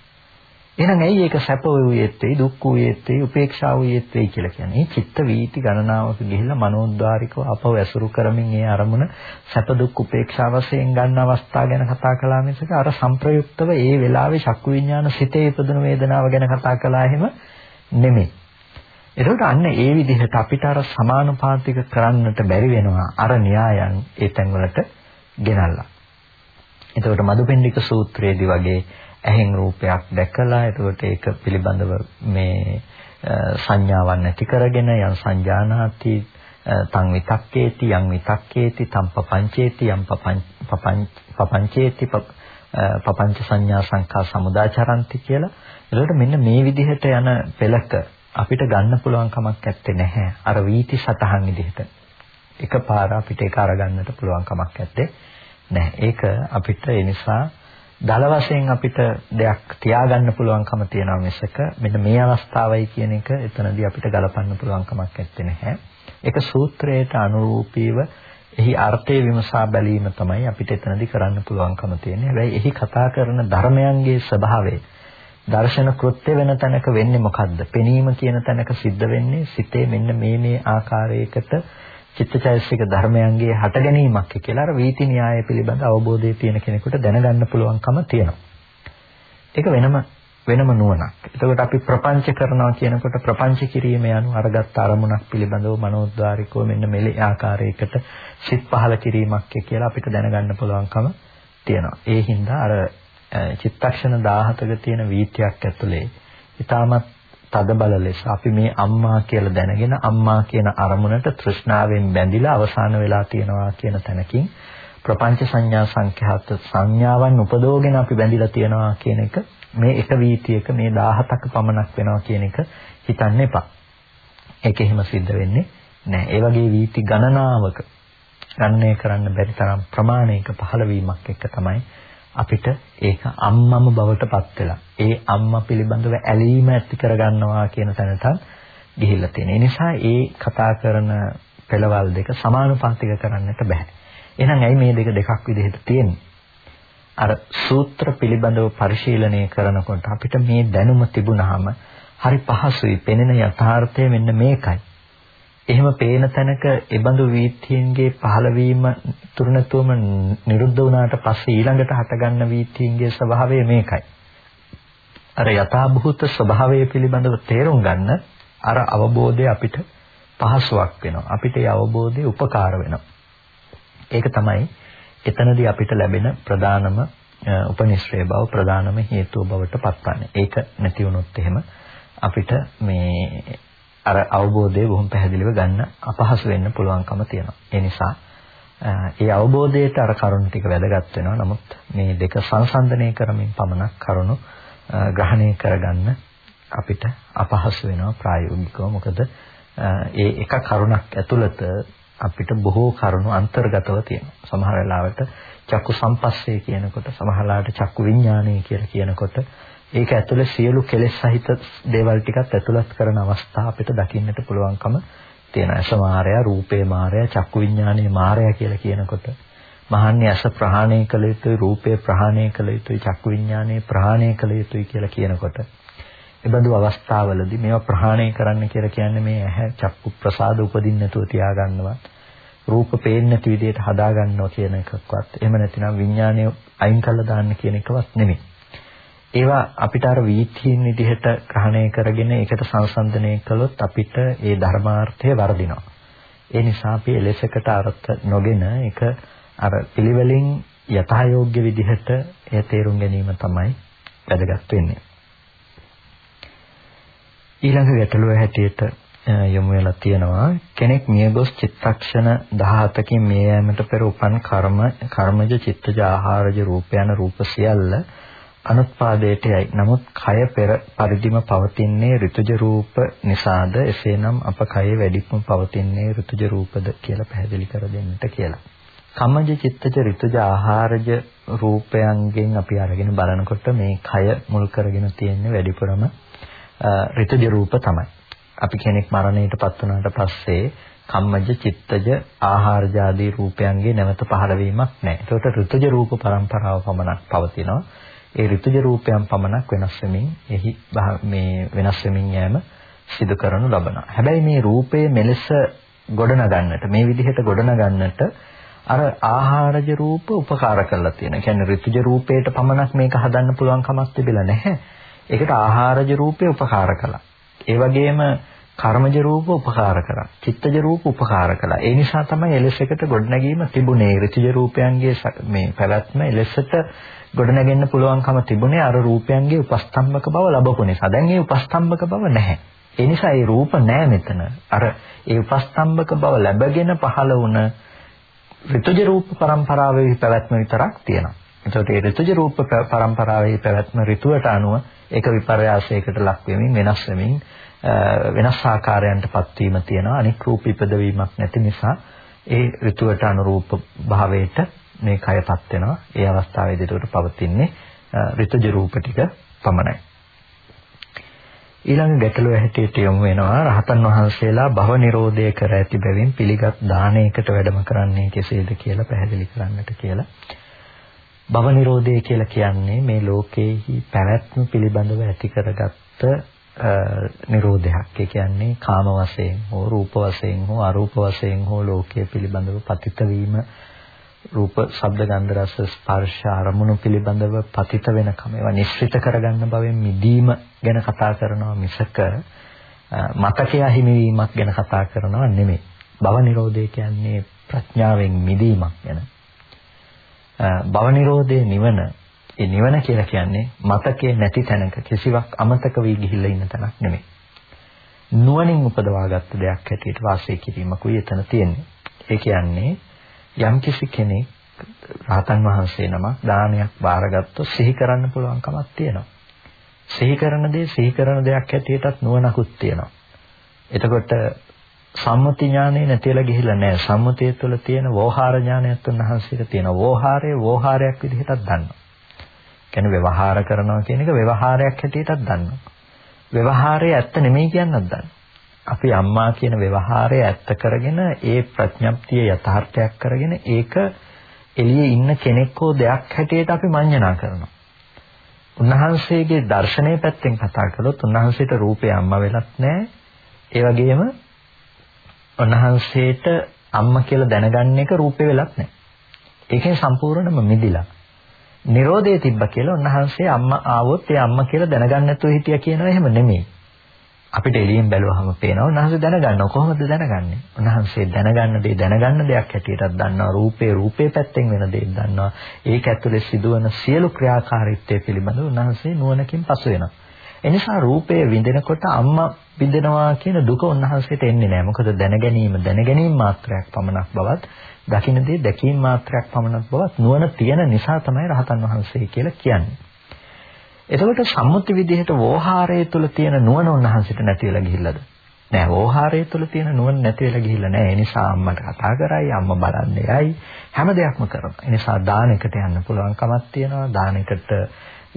එහෙනම් ඇයි ඒක සැප වූයේත් වේ දුක් වූයේත් වේ උපේක්ෂා වූයේත් වේ කියලා කියන්නේ? චිත්ත වීති ගණනාවක ගිහිල්ලා මනෝද්වාරිකව අපව ඇසුරු කරමින් ඒ අරමුණ සැප දුක් උපේක්ෂා වශයෙන් ගන්න අවස්ථා ගැන කතා කළා මිසක අර සංප්‍රයුක්තව ඒ වෙලාවේ චක්කු විඥාන සිතේ ඉපදුන වේදනාව ගැන කතා කළා එහෙම නෙමෙයි. එතකොට අන්න ඒ විදිහට අපිට අර සමානුපාතික කරන්නට බැරි වෙනවා අර න්‍යායන් ඒ තැන්වලට ගෙනල්ලා. එතකොට මදුපිණ්ඩික සූත්‍රයේදී වගේ ඇහෙන් රූපයක් දැකලා එතකොට ඒක පිළිබඳව මේ සංඥාවක් නැති කරගෙන යම් සංජානාති තං විතක්කේති යම් විතක්කේති තම් පපංචේති යම් පපංචේති පපංච සංඥා සංඛා සමුදාචරಂತಿ කියලා එතකොට මෙන්න මේ විදිහට යන පෙළක අපිට ගන්න පුළුවන් කමක් නැත්තේ නැහැ. අර වීති සතහන් විදිහට. එකපාර අපිට ඒක අරගන්නට පුළුවන් කමක් නැත්තේ නැහැ. ඒක අපිට ඒ නිසා දල වශයෙන් අපිට දෙයක් තියාගන්න පුළුවන්කම තියෙනවා මිසක මෙන්න මේ අවස්ථාවයි කියන එක එතනදී අපිට ගලපන්න පුළුවන් කමක් නැත්තේ නැහැ. ඒක සූත්‍රයට අනුරූපීව එහි අර්ථය විමසා බැලීම තමයි අපිට එතනදී කරන්න පුළුවන්කම තියෙන්නේ. හැබැයි එහි කතා කරන ධර්මයන්ගේ ස්වභාවය දර්ශන කෘත්‍ය වෙන තැනක වෙන්නේ මොකද්ද? පෙනීම කියන තැනක සිද්ධ වෙන්නේ සිතේ මෙන්න මේ මේ ආකාරයකට චිත්තචෛතසික ධර්මයන්ගේ හට ගැනීමක් කියලා අර වීති න්‍යාය පිළිබඳ අවබෝධය තියෙන කෙනෙකුට දැනගන්න පුළුවන්කම තියෙනවා. ඒක වෙනම වෙනම නුවණක්. එතකොට අපි ප්‍රපංච කරනවා කියනකොට ප්‍රපංච කිරීම යනු අරගත් අරමුණක් පිළිබඳව මනෝද්වාරිකව මෙන්න මෙලේ ආකාරයකට සිත් පහල කිරීමක් කියලා අපිට දැනගන්න පුළුවන්කම තියෙනවා. ඒ හින්දා අර චිත්තක්ෂණ 17ක තියෙන වීතියක් ඇතුලේ ඊටමත් තද බල ලෙස අපි මේ අම්මා කියලා දැනගෙන අම්මා කියන අරමුණට තෘෂ්ණාවෙන් බැඳිලා අවසාන වෙලා තියෙනවා කියන තැනකින් ප්‍රපංච සංඥා සංඛ්‍යාත සංඥාවන් උපදෝගෙන අපි බැඳිලා තියෙනවා කියන එක මේ එක වීතියක මේ 17ක පමණක් වෙනවා කියන එක හිතන්න එපා. ඒක එහෙම සිද්ධ වෙන්නේ නැහැ. ඒ වගේ වීති ගණනාවක ගණනය කරන්න බැරි තරම් ප්‍රමාණයක පහළ වීමක් එක තමයි අපිට ඒක අම්මම බවට පත් වෙලා ඒ අම්මා පිළිබඳව ඇලීම ඇති කරගන්නවා කියන තැනට ගිහිල්ලා තියෙන. ඒ නිසා ඒ කතා කරන පෙළවල් දෙක සමානුපාතික කරන්නට බෑ. එහෙනම් ඇයි මේ දෙක දෙකක් විදිහට තියෙන්නේ? අර සූත්‍ර පිළිබඳව පරිශීලනය කරනකොට අපිට මේ දැනුම තිබුණාම හරි පහසුයි. පෙනෙන යථාර්ථය මෙන්න මේකයි. එහෙම පේන තැනක ඒබඳු වීථීන්ගේ පහළවීම තුරුනතුවම නිරුද්ධ වුණාට පස්සේ ඊළඟට හටගන්න වීථීන්ගේ ස්වභාවය මේකයි. අර යථාභූත ස්වභාවය පිළිබඳව තේරුම් ගන්න අර අවබෝධය අපිට පහසුවක් වෙනවා. අපිට ඒ අවබෝධය උපකාර වෙනවා. ඒක තමයි එතනදී අපිට ලැබෙන ප්‍රධානම උපනිශ්‍රේ බව ප්‍රධානම හේතුව බවට පත්වන්නේ. ඒක නැති වුණොත් එහෙම අපිට මේ අර අවබෝධය බොහොම පැහැදිලිව ගන්න අපහසු වෙන්න පුළුවන්කම තියෙනවා. ඒ නිසා ඒ අවබෝධයට අර කරුණු ටික වැදගත් වෙනවා. නමුත් මේ දෙක සංසන්දනය කරමින් පමණක් කරුණු ග්‍රහණය කරගන්න අපිට අපහසු වෙනවා ප්‍රායෝගිකව. මොකද ඒ එක කරුණක් ඇතුළත අපිට බොහෝ කරුණු අන්තර්ගතව තියෙනවා. සමහර වෙලාවට චක්කු සම්පස්සේ කියනකොට සමහරලාට චක්කු විඥානය කියලා කියනකොට ඒක ඇතුලේ සියලු කෙලෙස් සහිත දේවල් ටිකත් ඇතුළත් කරන අවස්ථා අපිට දකින්නට පුළුවන්කම තියෙනවා. ඇස මායя, රූපේ මායя, චක්කු විඥානයේ මායя කියලා කියනකොට මහන්නේ ඇස ප්‍රහාණය කළ යුතුයි, රූපේ ප්‍රහාණය කළ යුතුයි, චක්කු විඥානයේ ප්‍රහාණය කළ යුතුයි කියලා කියනකොට එබඳු අවස්ථාවලදී මේවා ප්‍රහාණය කරන්න කියලා කියන්නේ මේ ඇහැ චක්කු ප්‍රසාද උපදින්න නැතුව තියාගන්නවා. රූප පේන්නේ නැති විදිහට හදාගන්නවා කියන එකක්වත්. එහෙම නැතිනම් විඥානය අයින් කළා දාන්න කියන එකවත් නෙමෙයි. ඒවා අපිට අර වීථීන් විදිහට ග්‍රහණය කරගෙන ඒකට සංසන්දනය කළොත් අපිට ඒ ධර්මාර්ථය වර්ධිනවා. ඒ නිසා අපි එලෙසකට අර්ථ නොගෙන ඒක අර පිළිවෙලින් යථායෝග්‍ය විදිහට එය තේරුම් ගැනීම තමයි වැදගත් වෙන්නේ. ඊළඟ ගැටලුව හැටියට යොමු වෙලා තියෙනවා කෙනෙක් මියගොස් චිත්තක්ෂණ 17කින් මිය යාමට පෙර උපන් කර්ම කර්මජ චිත්තජ ආහාරජ රූපයන රූප සියල්ල අනුත්පාදයට යයි. නමුත් කය පෙර පරිදිම පවතින්නේ ඍතුජ රූප නිසාද එසේනම් අප කයේ වැඩිපුර පවතින්නේ ඍතුජ රූපද කියලා පැහැදිලි කර දෙන්නට කියලා. කම්මජ චිත්තජ ඍතුජ ආහාරජ රූපයන්ගෙන් අපි අරගෙන බලනකොට මේ කය මුල් කරගෙන තියෙන්නේ වැඩිපුරම ඍතුජ රූප තමයි. අපි කෙනෙක් මරණයටපත් වුණාට පස්සේ කම්මජ චිත්තජ ආහාරජ ආදී රූපයන්ගේ නැවත පහළ වීමක් නැහැ. ඒකට ඍතුජ රූප પરම්පරාව පමණක් පවතිනවා. ඒ ඍතුජ රූපයන් පමණක් වෙනස් වෙමින් එහි මේ වෙනස් වෙමින් යෑම සිදු කරනු ලබනවා. හැබැයි මේ රූපයේ මෙලෙස ගොඩනගන්නට මේ විදිහට ගොඩනගන්නට අර ආහාරජ රූප උපකාර කරලා තියෙනවා. ඒ කියන්නේ ඍතුජ රූපයට පමණක් මේක හදන්න පුළුවන් කමක් තිබිලා නැහැ. ඒකට ආහාරජ රූපේ උපකාර කළා. ඒ වගේම කර්මජ රූප උපකාර කරා. චිත්තජ රූප උපකාර කළා. ඒ නිසා තමයි එලෙස එකට ගොඩනැගීම තිබුණේ. ඍතුජ රූපයන්ගේ මේ පැවැත්ම එලෙසට ගොඩනැගෙන්න පුළුවන්කම තිබුණේ අර රූපයන්ගේ උපස්තම්භක බව ලැබුණේ නිසා. දැන් ඒ උපස්තම්භක බව නැහැ. ඒ නිසා ඒ රූප නැහැ මෙතන. අර ඒ උපස්තම්භක බව ලැබගෙන පහළ වුණ ඍතුජ රූප પરම්පරාවේ පැවැත්ම විතරක් තියෙනවා. එතකොට ඒ ඍතුජ රූප પરම්පරාවේ පැවැත්ම ඍතුවට අනුව ඒක විපර්යාසයකට ලක් වෙමින් වෙනස් වෙමින් වෙනස් ආකාරයන්ටපත් වීම තියෙනවා. අනික් රූප ඉපදවීමක් නැති නිසා ඒ ඍතුවට අනුරූප භාවයට මේ කයපත් වෙනවා. ඒ අවස්ථාවේදී ඒකට පවතින්නේ ඍතුජ රූප ටික පමණයි. ඊළඟ ගැටලුව හැටියට යොමු වෙනවා රහතන් වහන්සේලා භව නිරෝධය කර ඇති බැවින් පිළිගත් දානයකට වැඩම කරන්නේ කෙසේද කියලා පැහැදිලි කරන්නට කියලා. භව නිරෝධය කියලා කියන්නේ මේ ලෝකයේහි පැවැත්ම පිළිබඳව ඇති කරගත්ත නිරෝධයක්. ඒ කියන්නේ කාම වශයෙන් හෝ රූප වශයෙන් හෝ අරූප වශයෙන් හෝ ලෝකයේ පිළිබඳව පතිත වීම රූප, ශබ්ද, ගන්ධ, රස, ස්පර්ශ අරමුණු පිළිබඳව පතිත වෙනකම ඒවා නිශ්චිත කරගන්න බවෙන් මිදීම ගැන කතා කරනවා මිසක මතකය හිමිවීමක් ගැන කතා කරනවා නෙමෙයි. භව නිරෝධය කියන්නේ ප්‍රඥාවෙන් මිදීමක් ගැන. භව නිරෝධයේ නිවන ඒ නිවන කියලා කියන්නේ මතකයේ නැති තැනක කිසිවක් අමතක වී ගිහිල්ලා ඉන්න තැනක් නෙමෙයි. නුවණින් උපදවාගත්ත දෙයක් හැටියට වාසය කිරීමකුයි එතන තියෙන්නේ. ඒ කියන්නේ යම්කිසි කෙනෙක් රහතන් වහන්සේ නමක් දානයක් බාරගත්තොත් සිහි කරන්න පුළුවන් කමක් තියෙනවා. සිහි කරන දේ සිහි කරන දෙයක් හැටියටත් නුවණකුත් තියෙනවා. එතකොට සම්මුති ඥානෙ නැතිලා ගිහිල්ලා නැහැ. සම්මුතිය තුළ තියෙන වෝහාර ඥානයත් උන්වහන්සේට තියෙනවා. වෝහාරය වෝහාරයක් විදිහටත් දන්නවා. කියන්නේ ව්‍යවහාර කරනවා කියන එක ව්‍යවහාරයක් හැටියටත් දන්නවා. ව්‍යවහාරය ඇත්ත නෙමෙයි කියන්නත් දන්නවා. අපි අම්මා කියන ව්‍යවහාරය ඇත්ත කරගෙන ඒ ප්‍රඥප්තිය යථාර්ථයක් කරගෙන ඒක එළියේ ඉන්න කෙනෙක් හෝ දෙයක් හැටියට අපි මඤ්ඤණා කරනවා. උන්වහන්සේගේ දර්ශනීය පැත්තෙන් කතා කළොත් උන්වහන්සේට රූපේ අම්මා වෙලත් නැහැ. ඒ වගේම උන්වහන්සේට අම්මා කියලා දැනගන්න එක රූපේ වෙලත් නැහැ. ඒකෙන් සම්පූර්ණයෙන්ම මිදිලා. Nirodhe තිබ්බ කියලා උන්වහන්සේ අම්මා ආවොත් ඒ අම්මා කියලා දැනගන්න නැතුව හිටියා කියනවා එහෙම නෙමෙයි. අපිට එළියෙන් බැලුවහම පේනවා උන්වහන්සේ දැනගන්නවා. කොහොමද දැනගන්නේ? උන්වහන්සේ දැනගන්න දේ දැනගන්න දෙයක් හැටියටත් දන්නවා. රූපේ රූපේ පැත්තෙන් වෙන දෙයක් දන්නවා. ඒක ඇතුලේ සිදුවන සියලු ක්‍රියාකාරීත්වය පිළිබඳව උන්වහන්සේ නුවණකින් පසු වෙනවා. එනිසා රූපය විඳිනකොට අම්මා විඳිනවා කියන දුක උන්වහන්සේට එන්නේ නැහැ. මොකද දැනගැනීම දැනගැනීම මාත්‍රයක් පමණක් බවත් දකින්න දේ දැකීම මාත්‍රයක් පමණක් බවත් නුවණ තියෙන නිසා තමයි රහතන් වහන්සේ කියලා කියන්නේ. එතකොට සම්මුති විදිහට වෝහාරය තුල තියෙන නුවණ උන්වහන්සේට නැති වෙලා ගිහිල්ලාද? නෑ වෝහාරය තුල තියෙන නුවණ නැති වෙලා ගිහිල්ලා නෑ. ඒ නිසා අම්මට කතා කරයි, අම්මා බලන්නේයි හැම දෙයක්ම කරනවා. ඒ නිසා දානෙකට යන්න පුළුවන් කමක් තියෙනවා. දානෙකට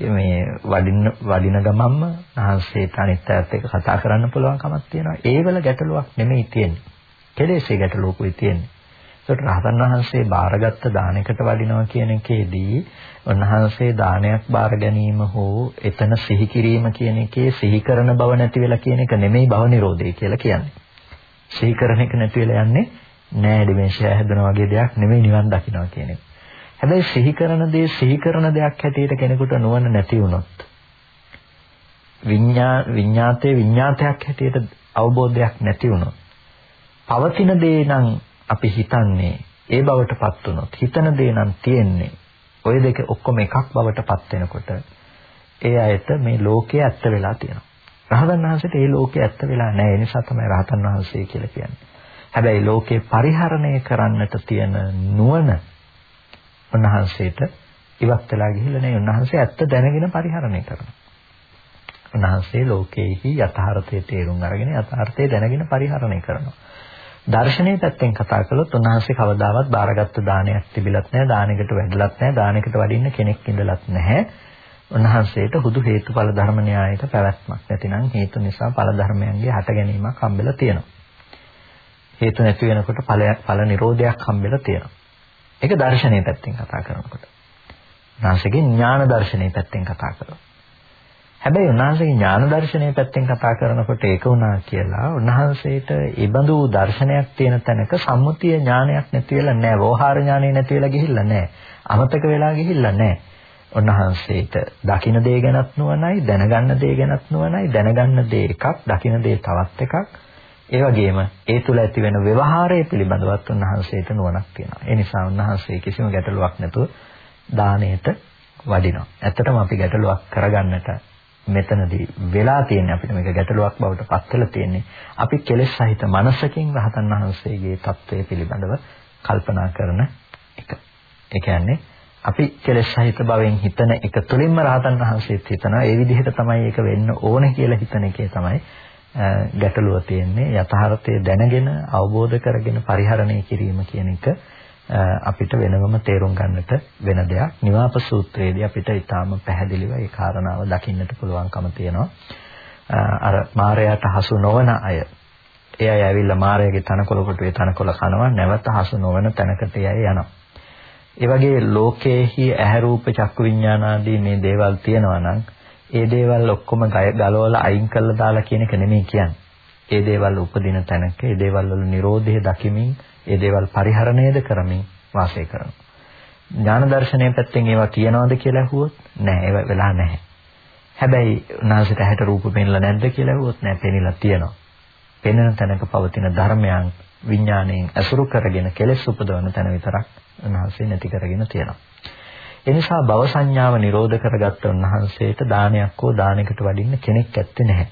මේ වඩින වඩින ගමම්ම උන්වහන්සේට අනිත් අයත් එක්ක කතා කරන්න පුළුවන් කමක් තියෙනවා. ඒවල ගැටලුවක් නෙමෙයි තියෙන්නේ. කෙලෙසේ ගැටලුවකුයි තියෙන්නේ. ඒකට රහතන් වහන්සේ බාරගත්ත දානයකට වඩිනවා කියන එකේදී උන්වහන්සේ දානයක් බාර ගැනීම හෝ එතන සිහි කිරීම කියන එකේ සිහි කරන බව නැති වෙලා කියන එක නෙමෙයි භව නිරෝධය කියලා කියන්නේ. සිහි කරන එක නැති වෙලා යන්නේ නෑ ඩිමෙන්ෂියා හැදෙනා වගේ දෙයක් නෙමෙයි නිවන් දකින්නවා කියන එක. හැබැයි සිහි කරන දේ සිහි කරන දෙයක් හැටියට කෙනෙකුට නුවණ නැති වුණොත් විඤ්ඤා විඤ්ඤාතේ විඤ්ඤාතයක් හැටියට අවබෝධයක් නැති වුණොත් පවතින දේ නම් අපි හිතන්නේ ඒ බවටපත් වුණොත් හිතන දේ නම් තියෙන්නේ ওই දෙක ඔක්කොම එකක් බවට පත් වෙනකොට ඒ අයට මේ ලෝකයේ ඇත්ත වෙලා තියෙනවා. රහතන් වහන්සේට ඒ ලෝකේ ඇත්ත වෙලා නැහැ. ඒ නිසා තමයි රහතන් වහන්සේ කියලා කියන්නේ. හැබැයි ලෝකේ පරිහරණය කරන්නට තියෙන නුවණ උන්වහන්සේට ඉවත් වෙලා ගිහිල්ලා නැහැ. උන්වහන්සේ ඇත්ත දැනගෙන පරිහරණය කරනවා. උන්වහන්සේ ලෝකයේහි යථාර්ථයේ තේරුම් අරගෙන යථාර්ථය දැනගෙන පරිහරණය කරනවා. දර්ශනීය පැත්තෙන් කතා කළොත් උන්වහන්සේ කවදාවත් බාරගත්තු දානයක් තිබිලත් නැහැ, දානයකට වැඩිලත් නැහැ, දානයකට වඩින්න කෙනෙක් ඉඳලත් නැහැ. උන්වහන්සේට හුදු හේතුඵල ධර්ම න්‍යායක පැවැත්මක් නැතිනම් හේතු නිසා ඵල ධර්මයන්ගේ හට ගැනීමක් හම්බෙලා තියෙනවා. හේතු නැති වෙනකොට ඵලයක් ඵල නිරෝධයක් හම්බෙලා තියෙනවා. ඒක දර්ශනීය පැත්තෙන් කතා කරනකොට. උන්වහන්සේගේ ඥාන දර්ශනීය පැත්තෙන් කතා කරනවා. හැබැයි උන්වහන්සේගේ ඥාන දර්ශනීය පැත්තෙන් කතා කරනකොට ඒක උනා කියලා උන්වහන්සේට ඒබඳු දර්ශනයක් තියෙන තැනක සම්මුතිය ඥානයක් නැති වෙලා නැහැ. වෝහාර ඥානෙ නැති වෙලා ගිහිල්ලා නැහැ. අමතක වෙලා ගිහිල්ලා නැහැ. උන්වහන්සේට දකින්න දේ ගැනත් නුවණයි දැනගන්න දේ ගැනත් නුවණයි දැනගන්න දේ එකක් දකින්න දේ තවත් එකක් ඒ වගේම ඒ තුල ඇති වෙන ව්‍යවහාරය පිළිබඳවත් උන්වහන්සේට නුවණක් තියෙනවා ඒ නිසා උන්වහන්සේ කිසිම ගැටලුවක් නැතුව දාණයට වඩිනවා ඇත්තටම අපි ගැටලුවක් කරගන්නට මෙතනදී වෙලා තියෙන අපිට මේක ගැටලුවක් බවට පත් වෙලා තියෙන්නේ අපි කෙලෙස් සහිත මනසකින් රහතන් වහන්සේගේ தත්වය පිළිබඳව කල්පනා කරන එක. ඒ කියන්නේ අපි කෙලෙස් සහිත භවෙන් හිතන එක තුලින්ම රහතන් වහන්සේත් හිතනවා ඒ විදිහට තමයි ඒක වෙන්න ඕනේ කියලා හිතන එකේ තමයි ගැටලුව තියෙන්නේ. යථාර්ථය දැනගෙන අවබෝධ කරගෙන පරිහරණය කිරීම කියන එක අපිට වෙනවම තේරුම් ගන්නට වෙන දෙයක්. නිවාප සූත්‍රයේදී අපිට ඊටාම පැහැදිලිව ඒ කාරණාව දකින්නට පුළුවන්කම තියෙනවා. අර මායයට හසු නොවන අය. ඒ අය ඇවිල්ලා මායගේ තනකොළ කොටුවේ තනකොළ කනවා. නැවත හසු නොවන තැනකට යයි යනවා. ඒ වගේ ලෝකයේහි ඇහැ රූප චක්කු විඥාන ආදී මේ දේවල් තියෙනවා නම් ඒ දේවල් ඔක්කොම ගලවලා අයින් කරලා දාලා කියන එක නෙමෙයි කියන්නේ. ඒ දේවල් උපදින තැනක ඒ දේවල් වල Nirodhe දකිමින් ඒ දේවල් පරිහරණයද කරමින් වාසය කරනවා. ඥාන දර්ශනයේ පැත්තෙන් ඒවා තියනවද කියලා අහුවොත් නෑ ඒවා වෙලා නැහැ. හැබැයි උනාසිට ඇහැට රූප පෙන්ලා නැද්ද කියලා අහුවොත් නෑ පෙනිලා තියෙනවා. පෙනෙන තැනක පවතින ධර්මයන් විඥාණයෙන් අසුරු කරගෙන කෙලෙස් උපදවන තැන විතරක් උන්වහන්සේ නැති කරගෙන තියෙනවා. ඒ නිසා භව සංඥාව නිරෝධ කරගත්ත උන්වහන්සේට දානයක් හෝ දානයකට වඩින්න කෙනෙක් ඇත්තේ නැහැ.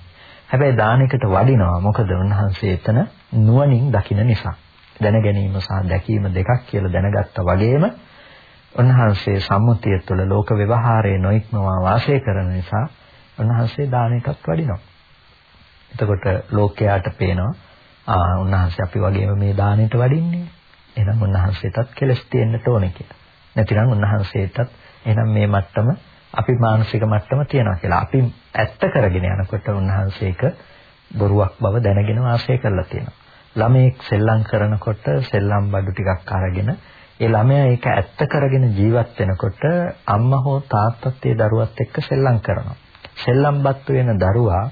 හැබැයි දානයකට වඩිනවා මොකද උන්වහන්සේ එතන නුවණින් දකින නිසා. දැන ගැනීම සහ දැකීම දෙකක් කියලා දැනගත්තා වගේම උන්වහන්සේ සම්මුතිය තුළ ලෝක ව්‍යවහාරයේ නොඉක්මවා වාසය කරන නිසා උන්වහන්සේ දානයටත් වඩිනවා. එතකොට ලෝකයාට පේනවා ආ උන්වහන්සේ අපි වගේම මේ දාණයට වඩින්නේ. එහෙනම් උන්වහන්සේටත් කෙලස් තියෙන්නට ඕනේ කියලා. නැතිනම් උන්වහන්සේටත් එහෙනම් මේ මට්ටම අපි මානසික මට්ටම තියනවා කියලා. අපි ඇත්ත කරගෙන යනකොට උන්වහන්සේක බොරුවක් බව දැනගෙන වාසය කරලා තියෙනවා. ළමයෙක් සෙල්ලම් කරනකොට සෙල්ලම් බඩු ටිකක් අරගෙන ඒ ළමයා ඒක ඇත්ත කරගෙන ජීවත් වෙනකොට අම්මා හෝ තාත්තත් ඒ දරුවත් එක්ක සෙල්ලම් කරනවා. සෙල්ලම්පත් වෙන දරුවා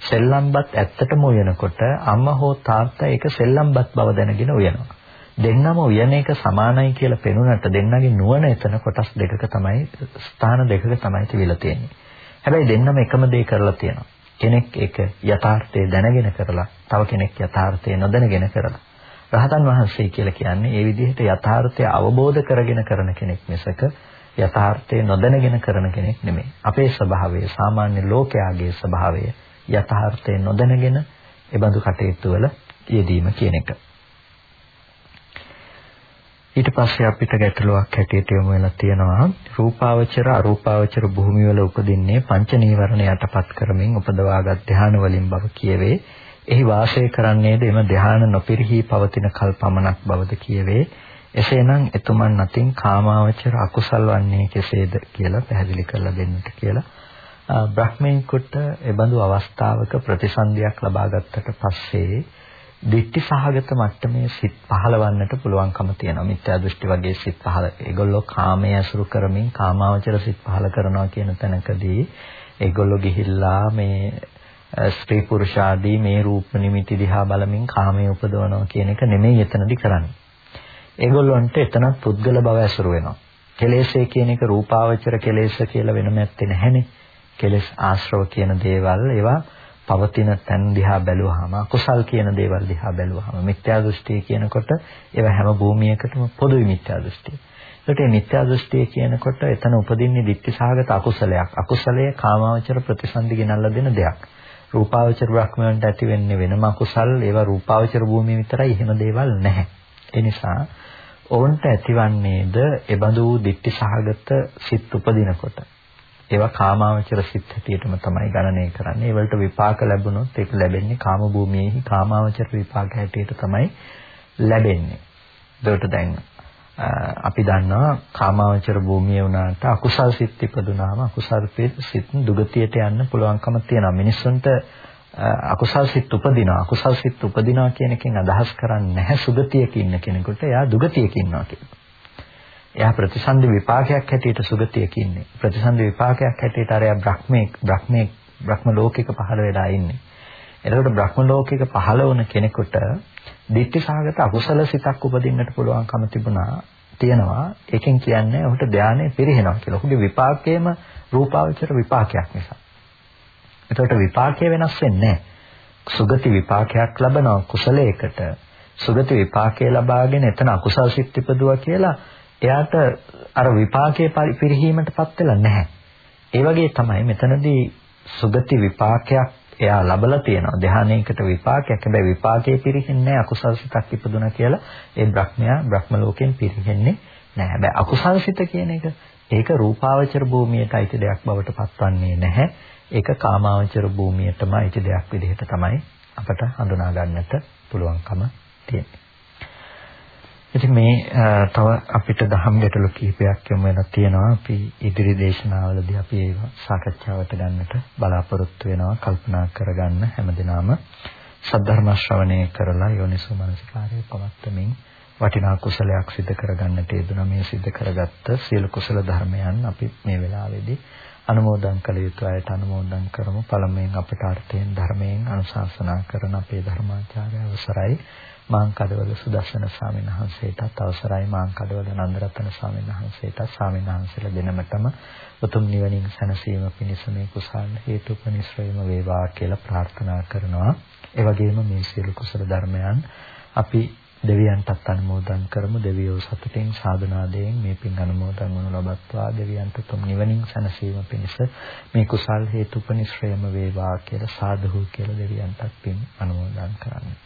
සෙල්ලම්පත් ඇත්තටම උයනකොට අම්මා හෝ තාත්තා ඒක සෙල්ලම්පත් බව දැනගෙන උයනවා. දෙන්නම උයන එක සමානයි කියලා පෙනුනට දෙන්නගේ නුවණ එතන කොටස් දෙකක තමයි ස්ථාන දෙකක තමයි තිබිලා තියෙන්නේ. හැබැයි දෙන්නම එකම දේ කරලා තියෙනවා. කෙනෙක් ඒක යථාර්ථය දැනගෙන කරලා තව කෙනෙක් යථාර්ථය නොදැනගෙන කරලා. රහතන් වහන්සේ කියලා කියන්නේ ඒ විදිහට යථාර්ථය අවබෝධ කරගෙන කරන කෙනෙක් මිසක යථාර්ථය නොදැනගෙන කරන කෙනෙක් නෙමෙයි. අපේ ස්වභාවය සාමාන්‍ය ලෝකයාගේ ස්වභාවය යථාර්ථය නොදැනගෙන ඒ බඳු කටයුතු වල යෙදීම කියන එක. ඊට පස්සේ අපිට ගැටලුවක් හැටියට යොමු වෙලා තියෙනවා රූපාවචර අරූපාවචර භූමිය වල උපදින්නේ පංච නීවරණ යටපත් කරමින් උපදවාගත් ධානය වලින් බව කියවේ. එහි වාසය කරන්නේද එම ධානය නොපිරිහි පවතින කල් පමණක් බවද කියවේ. එසේනම් එතුමන් අතින් කාමාවචර අකුසල් වන්නේ කෙසේද කියලා පැහැදිලි කරලා දෙන්නට කියලා. බ්‍රහ්මීන්කට එබඳු අවස්ථාවක ප්‍රතිසන්දියක් ලබා ගත්තට පස්සේ දිට්ඨි සහගත මට්ටමේ සිත් පහළවන්නට පුළුවන්කම තියෙනවා. මිත්‍යා දෘෂ්ටි වගේ සිත් පහළ. ඒගොල්ලෝ කාමයේ අසුරු කරමින් කාමාවචර සිත් පහළ කරනවා කියන තැනකදී ඒගොල්ලෝ ගිහිල්ලා මේ ස්ත්‍රී පුරුෂ ආදී මේ රූප නිමිති දිහා බලමින් කාමයේ උපදවනවා කියන එක නෙමෙයි එතනදි කරන්නේ. ඒගොල්ලන්ට එතනත් පුද්ගල බව ඇසුරු වෙනවා. කෙලෙස්ේ කියන එක රූපාවචර කෙලෙස් කියලා වෙනම ඇත්තේ නැහැනේ. කෙලෙස් ආශ්‍රව කියන දේවල් ඒවා පවතින තැන් දිහා බැලුවාම අකුසල් කියන දේවල් දිහා බැලුවාම මිත්‍යා දෘෂ්ටිය කියනකොට ඒවා හැම භූමියකටම පොදුයි මිත්‍යා දෘෂ්ටිය. ඒකට මේ මිත්‍යා දෘෂ්ටිය කියනකොට එතන උපදින්නේ ditthi සහගත අකුසලයක්. අකුසලයේ කාමාවචර ප්‍රතිසන්දි ගෙනල්ලා දෙන දෙයක්. රූපාවචර බ්‍රහ්මයන්ට ඇති වෙන්නේ වෙනම අකුසල් ඒවා රූපාවචර භූමිය විතරයි එහෙම දේවල් නැහැ. ඒ නිසා ඔවුන්ට ඇතිවන්නේද එබඳු දික්ටි සහගත සිත් උපදිනකොට ඒවා කාමාවචර සිත් හැටියටම තමයි ගණනය කරන්නේ. ඒවලට විපාක ලැබුණොත් ඒක ලැබෙන්නේ කාම භූමියේහි කාමාවචර විපාක හැටියට තමයි ලැබෙන්නේ. ඒකට දැන් අපි දන්නවා කාමාවචර භූමිය වුණාට අකුසල් සිත් ඉපදුනාම අකුසල් සිත් දුගතියට යන්න පුළුවන්කම තියෙනවා. මිනිස්සුන්ට අකුසල් සිත් උපදිනවා. අකුසල් සිත් උපදිනවා කියන එකෙන් අදහස් කරන්නේ නැහැ සුගතියක ඉන්න කෙනෙකුට. එයා දුගතියක ඉන්නවා කියලා. එයා ප්‍රතිසන්දි විපාකයක් හැටියට සුගතියක ඉන්නේ. ප්‍රතිසන්දි විපාකයක් හැටියට අර එයා බ්‍රහ්මේ බ්‍රහ්මේ බ්‍රහ්ම ලෝකයක පහළ වෙලා ඉන්නේ. එතකොට බ්‍රහ්ම ලෝකයක පහළ වුණ කෙනෙකුට දිට්ඨි සහගත අකුසල සිතක් උපදින්නට පුළුවන්කම තිබුණා තියෙනවා. ඒකෙන් කියන්නේ ඔහුට ධානය පිරිහෙනවා කියලා. ඔහුගේ විපාකයේම රූපාවචර විපාකයක් නිසා. එතකොට විපාකය වෙනස් වෙන්නේ සුගති විපාකයක් ලබනවා කුසලයකට. සුගති විපාකයේ ලබාගෙන එතන අකුසල් සිත් ඉපදුවා කියලා එයාට අර විපාකයේ පිරිහීමටපත් වෙලා නැහැ. ඒ වගේ තමයි මෙතනදී සුගති විපාකයක් එයා ලබලා තියෙනවා. ධානයකට විපාකයක්. හැබැයි විපාකයේ පිරිහෙන්නේ නැහැ අකුසල් සිතක් ඉපදුනා කියලා ඒ බ්‍රහ්මයා බ්‍රහ්ම ලෝකෙන් පිරිහෙන්නේ නැහැ. හැබැයි අකුසල් සිත කියන එක ඒක රූපාවචර භූමියට අයිති දෙයක් බවට පත්වන්නේ නැහැ. ඒක කාමාවචර භූමියටම අයිති දෙයක් විදිහට තමයි අපට හඳුනා ගන්නට පුළුවන්කම තියෙන්නේ. ඉතින් මේ තව අපිට දහම් ගැටලු කිහිපයක් යොමු වෙලා තියෙනවා. අපි ඉදිරි දේශනාවලදී අපි ඒව සාකච්ඡාවට ගන්නට බලාපොරොත්තු වෙනවා. කල්පනා කරගන්න හැමදිනම සද්ධර්ම ශ්‍රවණය කරලා යෝනිසෝ මනසිකාරය පවත්වමින් වටිනා කුසලයක් සිදු කරගන්නට යෙදුණා. මේ සිදු කරගත්ත සියලු කුසල ධර්මයන් අපි මේ වෙලාවේදී අනුමෝදන් කළ යුතු අයට අනුමෝදන් කරමු. පළමුවෙන් අපට අර්ථයෙන් ධර්මයෙන් අනුශාසනා කරන අපේ ධර්මාචාර්ය අවසරයි මාංකඩවල සුදස්සන ස්වාමීන් වහන්සේටත් අවසරයි. මාංකඩවල නන්දරත්න ස්වාමීන් වහන්සේටත් ස්වාමීන් වහන්සේලා දෙනමතම උතුම් නිවනින් සැනසීම පිණිස මේ කුසල් හේතුපනිශ්‍රයම වේවා කියලා ප්‍රාර්ථනා කරනවා. ඒ වගේම මේ සියලු කුසල ධර්මයන් අපි දෙවියන්ටත් අනුමෝදන් කරමු. දෙවියෝ සතුටින් සාධනාදයෙන් මේ පින් අනුමෝදන් වනු ලබත්වා. දෙවියන්ට තුම් නිවනින් සැනසීම පිණිස මේ කුසල් හේතුපනිශ්‍රයම වේවා කියලා සාදුහු කියලා දෙවියන්ටත් පින් අනුමෝදන් කරන්නේ.